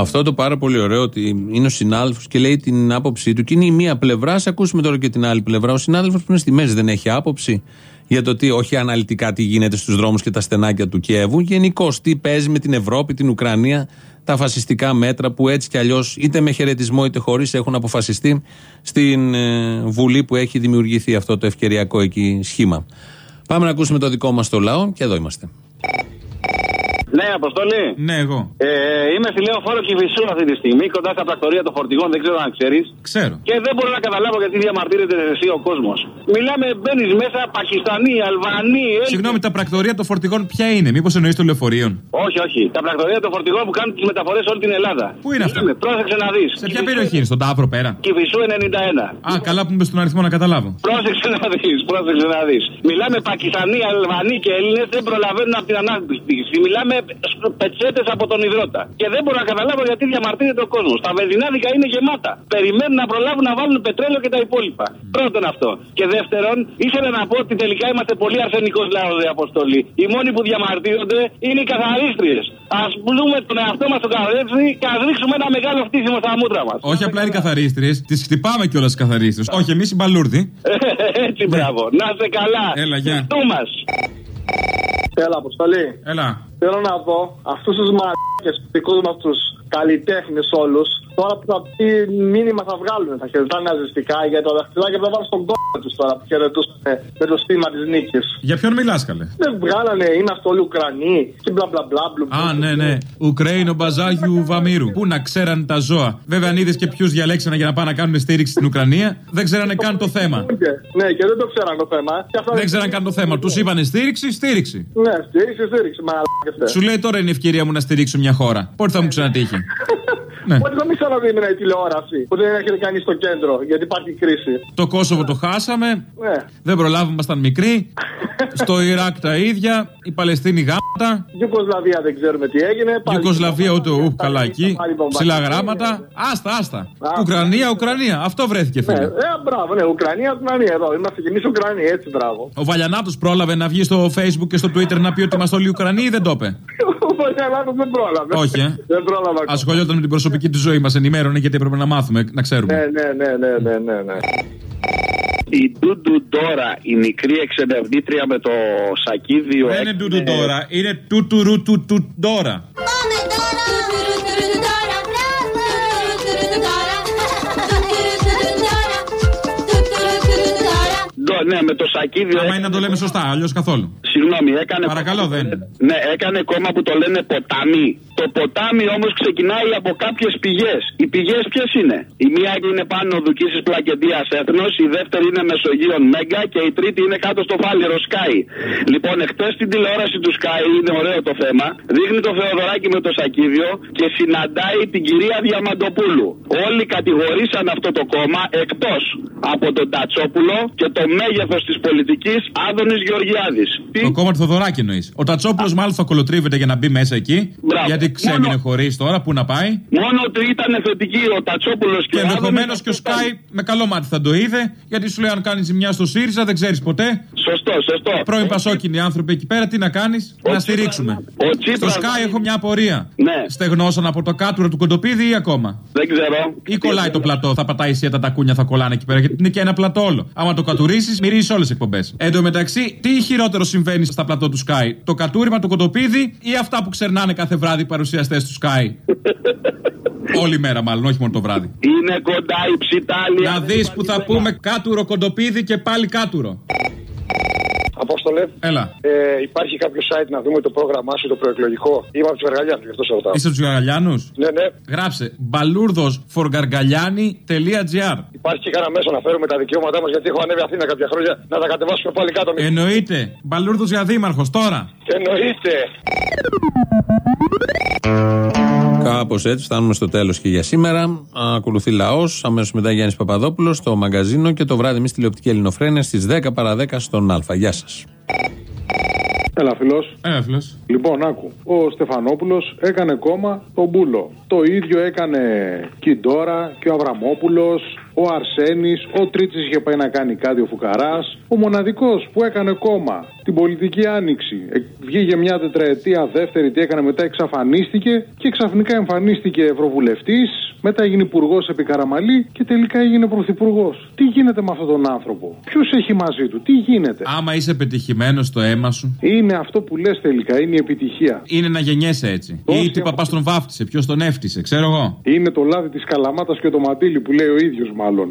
Speaker 3: Αυτό το πάρα πολύ ωραίο ότι είναι ο συνάδελφος και λέει την άποψή του και είναι η μία πλευρά. Α ακούσουμε τώρα και την άλλη πλευρά. Ο συνάδελφος που είναι στη μέση δεν έχει άποψη για το τι, όχι αναλυτικά τι γίνεται στους δρόμους και τα στενάκια του Κιέβου. Γενικώ τι παίζει με την Ευρώπη, την Ουκρανία, τα φασιστικά μέτρα που έτσι κι αλλιώς είτε με χαιρετισμό είτε χωρίς έχουν αποφασιστεί στην ε, Βουλή που έχει δημιουργηθεί αυτό το ευκαιριακό εκεί σχήμα. Πάμε να ακούσουμε το δικό μας το λαό και εδώ είμαστε.
Speaker 22: Ναι, Αποστολή.
Speaker 11: Ναι, εγώ.
Speaker 22: Ε, είμαι στη Λεωφόρο Κυφισού αυτή τη στιγμή, κοντά στα πρακτορία των φορτηγών, δεν ξέρω αν ξέρεις.
Speaker 11: Ξέρω.
Speaker 22: Και δεν μπορώ να καταλάβω γιατί διαμαρτύρεται εσύ ο κόσμος. Μιλάμε, μπαίνεις μέσα Πακιστανοί, Αλβανοί, Έλληνες.
Speaker 11: Συγγνώμη, τα πρακτορία των φορτηγών ποια είναι, μήπως εννοείς των λεωφορείων.
Speaker 22: Όχι, όχι. Τα πρακτορία των φορτηγών που κάνουν τις μεταφορές όλη την Ελλάδα.
Speaker 11: Πού είναι αυτά;
Speaker 22: Μιλάμε, Πρόσεξε να δεις.
Speaker 11: Σε ποια περιοχή είναι, στον Ταύρο πέρα;
Speaker 22: Κυφισού 91.
Speaker 11: Α, καλά που είμαι στον αριθμό να καταλάβω.
Speaker 22: Πρόσεξε να δεις, πρόσεξε να δεις. Μιλάμε Πακιστανοί, Αλβανοί και Έλληνες δεν προλαβαίνουν από την ανάπτυξη. Μιλάμε πετσέτες από τον υδρότα. Και δεν μπορώ να καταλάβω γιατί διαμαρτύρεται ο κόσμος. Τα βενζινάδικα είναι γεμάτα. Περιμένουν να προλάβουν να βάλουν πετρέλαιο και τα υπόλοιπα. Πρώτον αυτό. Και δεύτερον, ήθελα να πω ότι τελικά είμαστε πολύ αρσενικός λαό, δε αποστολή. Οι μόνοι που διαμαρτύρονται είναι οι καθαρίστριες. Α μπλούμε τον εαυτό μας στον καθαρίστρι και ας ρίξουμε ένα μεγάλο χτίσιμο στα μούτρα μας.
Speaker 11: Όχι απλά είναι καθαρίστριες, τις χτυπάμε κιόλας τις καθαρίστριες. Όχι, εμείς οι μπαλούρδοι.
Speaker 22: Έτσι, μπράβο. Να είστε καλά.
Speaker 11: Έλα, γεια.
Speaker 22: μας.
Speaker 23: Έλα, Αποστολή.
Speaker 11: Έλα.
Speaker 23: Θέλω να πω αυτούς τους μαλάκες του δικού μας τους καλλιτέχνες όλους, τώρα που θα τι μήνυμα θα βγάλουν, θα χαιρετάνε ναζιστικά για το δαχτυλάκι που θα βάλουν στον κόμμα τους τώρα που χαιρετούσαν με το στήμα της νίκης.
Speaker 11: Για ποιον μιλάς, καλέ;
Speaker 23: Δεν βγάλανε, είμαστε όλοι Ουκρανοί και μπλα μπλα μπλα. μπλου,
Speaker 11: Α, ναι, ναι. Ουκραίινο μπαζάγιου Βαμύρου. Πού να ξέραν τα ζώα; Βέβαια, αν είδες και ποιους διαλέξανε για να πάνε να κάνουν στήριξη στην Ουκρανία, δεν ξέρανε καν το θέμα.
Speaker 23: Ναι, και δεν το ξέραν το θέμα. Και αυτό
Speaker 11: Δεν ξέραν καν το θέμα. Τους είπανε στήριξη, στήριξη.
Speaker 23: Ναι, στήριξη, στήριξη. Μαλάκες.
Speaker 11: Σου λέει τώρα είναι η ευκαιρία μου να στηρίξω μια χώρα. Πότε θα μου ξανατύχει; Ναι.
Speaker 23: Ότι θα μην ξαναδίνει η τηλεόραση που δεν έχετε κάνει στο κέντρο γιατί υπάρχει κρίση.
Speaker 11: Το Κόσοβο το χάσαμε.
Speaker 23: Ναι.
Speaker 11: Δεν προλάβουμε, ήμασταν μικροί. Στο Ιράκ τα ίδια. Η Παλαιστίνη γάματα.
Speaker 23: Ιουκοσλαβία δεν ξέρουμε τι έγινε. Πάλι-
Speaker 11: Ιουκοσλαβία ούτε ου, καλά εκεί.
Speaker 23: πάλι βομβαρδία.
Speaker 11: Ψηλά γράμματα. Άστα, άστα. Ουκρανία, Ουκρανία. Αυτό βρέθηκε
Speaker 23: Ναι,
Speaker 11: φίλε.
Speaker 23: ε, μπράβο, ναι, Ουκρανία, Ουκρανία εδώ. Είμαστε κι εμείς Ουκρανοί, έτσι, μπράβο.
Speaker 11: Ο Βαλιανάτος πρόλαβε να βγει στο Facebook και στο Twitter να πει ότι είμαστε όλοι Ουκρανοί ή δεν το είπε;
Speaker 23: Ο Βαγιανάτο δεν πρόλαβε.
Speaker 11: Όχι, ε.
Speaker 23: Δεν πρόλαβα. ακόμα.
Speaker 11: Ασχολιόταν με την προσωπική του ζωή μας, ενημέρωνε γιατί έπρεπε να μάθουμε, να ξέρουμε.
Speaker 23: Ναι, ναι, ναι, ναι, ναι, ναι, ναι.
Speaker 22: Η Ντούντου Ντόρα, η μικρή εξερευνήτρια με το σακίδιο.
Speaker 11: Δεν είναι τούτου τώρα, είναι τούτου ρου
Speaker 22: Ναι, με το σακίδιο.
Speaker 11: Άμα είναι να το λέμε σωστά, αλλιώς καθόλου.
Speaker 22: Συγγνώμη, έκανε.
Speaker 11: Παρακαλώ, δεν.
Speaker 22: Ναι, έκανε κόμμα που το λένε ποτάμι. Το ποτάμι όμως ξεκινάει από κάποιες πηγές. Οι πηγές ποιες είναι; Η μία είναι πάνω Δουκίσης Πλακεντίας Έθνος, η δεύτερη είναι Μεσογείων Μέγκα και η τρίτη είναι κάτω στο Φάληρο Σκάι. Λοιπόν, εχθές στην τηλεόραση του Σκάι, είναι ωραίο το θέμα, δείχνει το Θεοδωράκι με το Σακίδιο και συναντάει την κυρία Διαμαντοπούλου. Όλοι κατηγορήσαν αυτό το κόμμα εκτός από τον Τατσόπουλο και το μέγεθο της πολιτικής Άδωνης Γεωργιάδης.
Speaker 11: Το κόμμα του Θοδωράκη εννοείς. Ο Τατσόπουλος μάλλον θα κολοτρίβεται για να μπει μέσα εκεί.
Speaker 22: Μπράβο.
Speaker 11: Γιατί ξέμεινε χωρίς τώρα, πού να πάει.
Speaker 22: Μόνο ότι ήταν θετική ο Τατσόπουλος και,
Speaker 11: Και
Speaker 22: ο
Speaker 11: ενδεχομένως
Speaker 22: Άδωνης
Speaker 11: και ο Σκάι με καλό μάτι θα το είδε. Γιατί σου λέει αν κάνεις ζημιά στο ΣΥΡΙΖΑ δεν ξέρεις ποτέ.
Speaker 22: Σωστό, σωστό.
Speaker 11: Πρώην Πασόκινοι άνθρωποι εκεί πέρα, τι να κάνεις, να στηρίξουμε.
Speaker 22: Ο Τσίπρας-
Speaker 11: Στο Σκάι έχω μια απορία.
Speaker 22: Ναι.
Speaker 11: Στεγνώσαν από το κάτουρο του κοντοπίδι ή ακόμα;
Speaker 22: Δεν ξέρω.
Speaker 11: Ή κολλάει το πλατό, θα πατάει σιέτα τα κούνια, θα κολλάνε εκεί πέρα. Γιατί είναι και ένα πλατό όλο. Άμα το κατουρίσεις, μυρίζει όλες τις εκπομπές. Εν τω μεταξύ, τι χειρότερο συμβαίνει στα πλατό του Sky, το κατούριμα, το κοντοπίδι ή αυτά που ξερνάνε κάθε βράδυ οι παρουσιαστές του Sky; Όλη μέρα, μάλλον, όχι μόνο το βράδυ.
Speaker 22: Είναι κοντά η ψιτάλια.
Speaker 11: Να δεις που θα πούμε κάτουρο κοντοπίδι και πάλι κάτουρο.
Speaker 23: Απόστολε,
Speaker 11: Έλα.
Speaker 23: ε, υπάρχει κάποιο site να δούμε το πρόγραμμά σου, το προεκλογικό; Είμαι από τους Βεργαλιάνους, γι' αυτό σε ρωτάω.
Speaker 11: Είσαι τους Γαργαλιάνου.
Speaker 23: Ναι, ναι.
Speaker 11: Γράψε μπαλούρδος
Speaker 23: Υπάρχει και κανένα μέσο να φέρουμε τα δικαιώματά μας γιατί έχω ανέβει Αθήνα κάποια χρόνια να τα κατεβάσουμε πάλι κάτω.
Speaker 11: Εννοείται. Μπαλούρδος για δήμαρχος τώρα.
Speaker 23: Εννοείται.
Speaker 3: Κάπως έτσι φτάνουμε στο τέλος και για σήμερα. Ακολουθεί λαός. Αμέσως μετά Γιάννης Παπαδόπουλος στο μαγκαζίνο και το βράδυ εμείς τηλεοπτική Ελληνοφρένεια στις 10 παρα 10 στον Α. Γεια σας.
Speaker 24: Έλα, φιλό.
Speaker 11: Έλα, φιλό.
Speaker 24: Λοιπόν, άκου. Ο Στεφανόπουλος έκανε κόμμα τον Μπούλο. Το ίδιο έκανε Κιντόρα και ο Αβραμόπουλος, ο Αρσένης, ο Τρίτσης είχε πάει να κάνει κάτι ο Φουκαράς. Ο μοναδικός που έκανε κόμμα την πολιτική άνοιξη. Ε, Βγήκε μια τετραετία, δεύτερη, τι έκανε μετά, εξαφανίστηκε και ξαφνικά εμφανίστηκε ευρωβουλευτής. Μετά έγινε υπουργός επί Καραμαλή και τελικά έγινε πρωθυπουργός. Τι γίνεται με αυτόν τον άνθρωπο, Ποιος έχει μαζί του, τι γίνεται;
Speaker 11: Άμα είσαι πετυχημένος στο αίμα σου,
Speaker 24: Είναι αυτό που λες τελικά, είναι η επιτυχία.
Speaker 11: είναι να γεννιέσαι έτσι. Ή τι παπάς τον βάφτισε, ποιος τον έφτισε, ξέρω εγώ.
Speaker 24: Είναι το λάδι της καλαμάτας και το μαντίλι που λέει ο ίδιος μάλλον.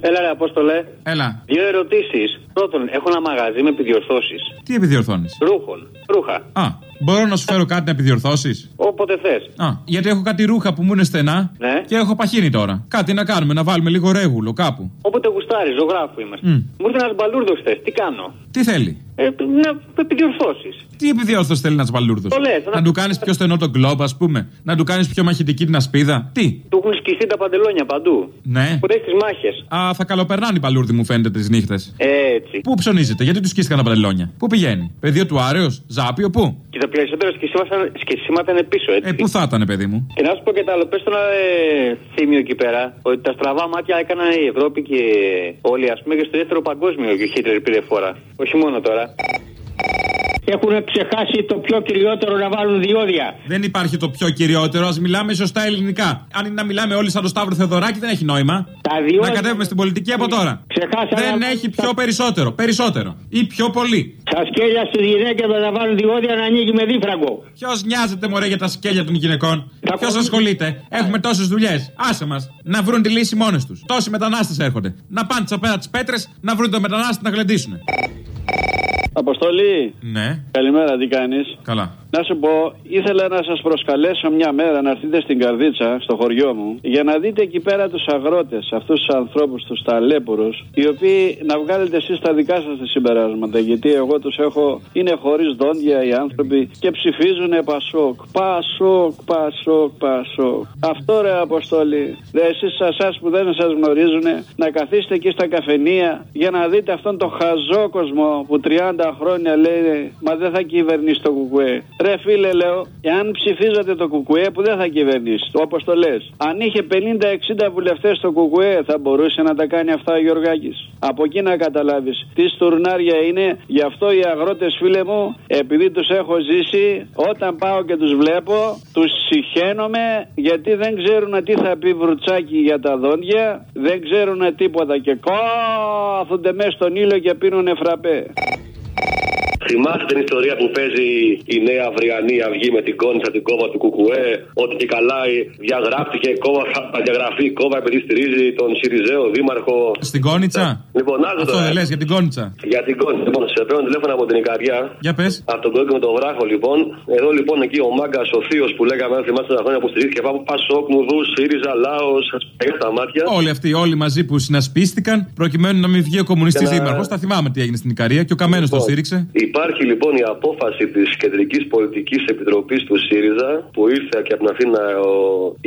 Speaker 22: Έλα, ρε Απόστολε.
Speaker 11: Έλα.
Speaker 22: Δύο ερωτήσεις. Πρώτον, έχω ένα μαγαζί με επιδιορθώσεις.
Speaker 11: Τι επιδιορθώνεις;
Speaker 22: Ρούχων. Ρούχα.
Speaker 11: Α, μπορώ να σου φέρω κάτι να επιδιορθώσεις;
Speaker 22: Όποτε θες.
Speaker 11: Α, γιατί έχω κάτι ρούχα που μου είναι στενά
Speaker 22: Ναι.
Speaker 11: και έχω παχύνει τώρα. Κάτι να κάνουμε, να βάλουμε λίγο ρέγουλο κάπου.
Speaker 22: Όποτε γουστάρεις, ζωγράφου είμαστε.
Speaker 11: Μμ.
Speaker 22: Μου ήρθε ένας μπαλούρδος χθες. Τι κάνω;
Speaker 11: Τι θέλει;
Speaker 22: Ε, να επιδιορθώσεις.
Speaker 11: Τι επιδιόρθωση θέλει να τσμπαλούρδο.
Speaker 22: Το λες,
Speaker 11: Να του κάνεις πιο στενό τον κλόμπ, ας πούμε. Να του κάνεις πιο μαχητική την ασπίδα. Τι;
Speaker 22: Του έχουν σκιστεί τα παντελόνια παντού.
Speaker 11: Ναι.
Speaker 22: Που έχεις τις μάχες.
Speaker 11: Α, θα καλοπερνάνε οι παλούρδοι μου φαίνεται τις νύχτες.
Speaker 22: Έτσι.
Speaker 11: Πού ψωνίζετε, γιατί τους σκίστηκαν τα παντελόνια; Πού πηγαίνει; Πεδίο του Άρεος, Ζάπιο, πού;
Speaker 22: Και τα περισσότερα σκισίματα, σκισίματα είναι πίσω, έτσι.
Speaker 11: Ε, πού θα ήταν, παιδί μου;
Speaker 22: Και να σου πω και τα άλλο, πες το ένα ε, θύμιο εκεί πέρα, ότι τα στραβά μάτια έκαναν η Ευρώπη και όλοι, ας πούμε, και στο δεύτερο παγκόσμιο και ο Χίτλερ πήρε φορά. Όχι μόνο τώρα.
Speaker 10: Έχουν ξεχάσει το πιο κυριότερο να βάλουν διόδια.
Speaker 11: Δεν υπάρχει το πιο κυριότερο, ας μιλάμε σωστά ελληνικά. Αν είναι να μιλάμε όλοι σαν το Σταύρο Θεοδωράκη, δεν έχει νόημα.
Speaker 10: διόδια-
Speaker 11: Να κατέβουμε στην πολιτική από τώρα.
Speaker 10: Ξεχάσανε
Speaker 11: Δεν
Speaker 10: να-
Speaker 11: έχει πιο περισσότερο. Περισσότερο. Ή πιο πολύ.
Speaker 10: Στα σκέλια στι γυναίκες να βάλουν διόδια να ανοίγει με δίφραγκο.
Speaker 11: Ποιος νοιάζεται μωρέ για τα σκέλια των γυναικών; Ποιος ασχολείται; Έχουμε τόσες δουλειές. Άσε μας. Να βρουν τη λύση μόνες τους. Τόσοι μετανάστες έρχονται. Να πάνε τσαπέρα τις πέτρες, να βρουν το μετανάστη να γλεντήσουν.
Speaker 25: Αποστολή.
Speaker 11: Ναι.
Speaker 25: Καλημέρα, τι κάνεις;
Speaker 11: Καλά.
Speaker 25: Να σου πω, ήθελα να σας προσκαλέσω μια μέρα να έρθετε στην Καρδίτσα, στο χωριό μου, για να δείτε εκεί πέρα τους αγρότες, αυτούς τους ανθρώπους, τους ταλέπουρους, οι οποίοι να βγάλετε εσείς τα δικά σας τα συμπεράσματα. Γιατί εγώ τους έχω, είναι χωρίς δόντια οι άνθρωποι και ψηφίζουν Πασόκ. Πασόκ, Πασόκ, Πασόκ. Αυτό ρε Αποστολή. Δε εσείς εσά που δεν σας γνωρίζουν, να καθίσετε εκεί στα καφενεία για να δείτε αυτόν τον χαζόκοσμο που 30 χρόνια λέει Μα δεν θα κυβερνήσει το κουκουέ. Ρε φίλε, λέω, εάν ψηφίζατε το κουκουέ που δεν θα κυβερνήσει, όπως το λες. Αν είχε 50-60 βουλευτές στο κουκουέ, θα μπορούσε να τα κάνει αυτά ο Γιωργάκης. Από εκεί να καταλάβεις τι στουρνάρια είναι. Γι' αυτό οι αγρότες, φίλε μου, επειδή τους έχω ζήσει, όταν πάω και τους βλέπω, τους συχαίνομαι γιατί δεν ξέρουν τι θα πει βρουτσάκι για τα δόντια, δεν ξέρουν τίποτα και κάθονται μέσα στον ήλιο και πίνουν φραπέ.
Speaker 26: Θυμάστε την ιστορία που παίζει η νέα αυριανή αυγή με την κόνισσα την κόβα του Κουκουέ, ότι και καλά διαγράφτηκε κόβα, θα διαγραφεί κόβα επειδή στηρίζει τον Σιριζέο δήμαρχο.
Speaker 11: Στην Κόνιτσα;
Speaker 26: Λοιπόν, άκου
Speaker 11: Αυτό
Speaker 26: τώρα.
Speaker 11: δεν λες για την Κόνιτσα.
Speaker 26: Για την κόνισσα. Λοιπόν, σε παίρνω τηλέφωνο από την Ικαριά.
Speaker 11: Για πες.
Speaker 26: Από τον Κόκκι με τον Βράχο, λοιπόν. Εδώ λοιπόν εκεί ο μάγκας ο Θείος που λέγαμε, αν θυμάστε τα χρόνια που στηρίχθηκε, πάω Πασόκ, Μουδού, ΣΥΡΙΖΑ, Λάο, στα μάτια.
Speaker 11: Όλοι αυτοί, όλοι μαζί που συνασπίστηκαν προκειμένου να μην βγει ο κομμουνιστής
Speaker 26: Και να-
Speaker 11: δήμαρχος. Τα θυμάμαι τι έγινε στην Ικαρία και ο Καμένος το
Speaker 26: Λοιπόν,
Speaker 11: στήριξε.
Speaker 26: Υπάρχει λοιπόν η απόφαση της Κεντρικής Πολιτικής Επιτροπής του ΣΥΡΙΖΑ που ήρθε και από την Αθήνα ο,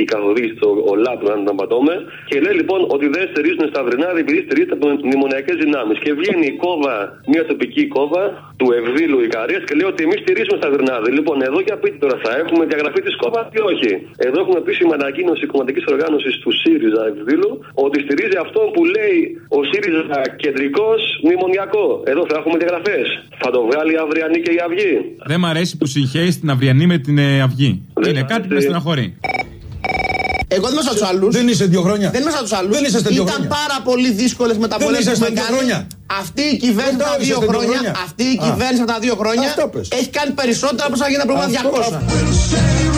Speaker 26: η καθοδήγηση του ο Λάπρου, αν δεν πατώμε, και λέει λοιπόν ότι δεν στηρίζουν στα Βρυνάδη επειδή στηρίζεται από μνημονιακές δυνάμεις. Και βγαίνει η κόβα, μια τοπική κόβα του Ευδήλου Ικαρίας και λέει ότι εμείς στηρίζουμε στα Βρυνάδη. Λοιπόν, εδώ για πείτε τώρα, θα έχουμε διαγραφή της κόβας ή όχι; Εδώ έχουμε επίσημα ανακοίνωση κομματικής οργάνωσης του ΣΥΡΙΖΑ Ευδήλου ότι στηρίζει αυτόν που λέει ο ΣΥΡΙΖΑ κεντρικός μνημονιακό. Εδώ θα έχουμε διαγραφές. Θα το βγάλει η Αυριανή και η Αυγή.
Speaker 11: Δεν μ' αρέσει που συγχαίει την αυριανή με την ε, αυγή. Είναι κάτι που με στεναχωρεί.
Speaker 2: Εγώ δεν είμαι σαν τους άλλους.
Speaker 8: Δεν είσαι δύο χρόνια.
Speaker 2: Δεν είμαι σαν τους άλλους.
Speaker 8: Δεν είσαστε δύο
Speaker 2: Ήταν
Speaker 8: χρόνια.
Speaker 2: πάρα πολύ δύσκολες μεταβολές
Speaker 8: είσαστε
Speaker 2: που έχουμε
Speaker 8: δύο
Speaker 2: κάνει.
Speaker 8: χρόνια.
Speaker 2: Αυτή η κυβέρνηση
Speaker 8: Μετά
Speaker 2: τα δύο
Speaker 8: είσαστε δύο
Speaker 2: χρόνια,
Speaker 8: χρόνια.
Speaker 2: αυτή η
Speaker 8: Α.
Speaker 2: κυβέρνηση από τα δύο χρόνια
Speaker 8: Αυτό πες.
Speaker 2: έχει κάνει περισσότερα από όσα γίνανε προηγούμενα
Speaker 8: Αυτό,
Speaker 2: 200.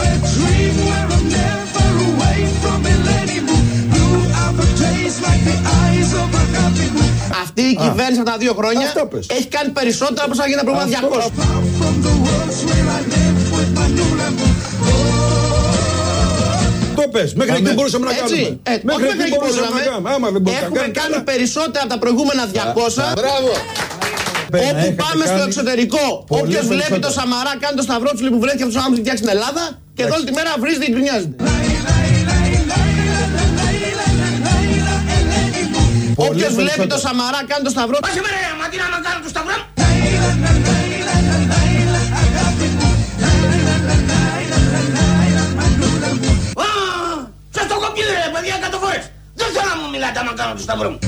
Speaker 2: Αυτή η κυβέρνηση από τα δύο χρόνια έχει κάνει περισσότερα από όσα γίνανε προηγούμενα 200.
Speaker 8: Το πες. Μέχρι εκεί μπορούσαμε να
Speaker 2: Έτσι,
Speaker 8: κάνουμε.
Speaker 2: έτσι.
Speaker 8: Μέχρι
Speaker 2: Όχι
Speaker 8: εκεί μπορούσαμε να κάνουμε. Άμα δεν μπορούσαμε να
Speaker 2: Έχουμε
Speaker 8: κάνουμε.
Speaker 2: κάνει περισσότερα από τα προηγούμενα 200.
Speaker 8: Μπράβο.
Speaker 2: Όπου
Speaker 8: έχετε
Speaker 2: πάμε στο
Speaker 8: κάνει
Speaker 2: εξωτερικό,
Speaker 8: πολύ
Speaker 2: όποιος βλέπει
Speaker 8: περισσότερα.
Speaker 2: το Σαμαρά κάνει το σταυρό του που βρέθηκε από τους άνθρωπου και φτιάξει την Ελλάδα και εδώ όλη τη μέρα βρίζεται και γκρινιάζεται. Όποιος βλέπει το Σαμαρά κάνει το σταυρό
Speaker 9: ρε παιδιά εκατό φορές. Δεν θέλω να
Speaker 27: μου μιλάτε άμα κάνω του σταυρό μου.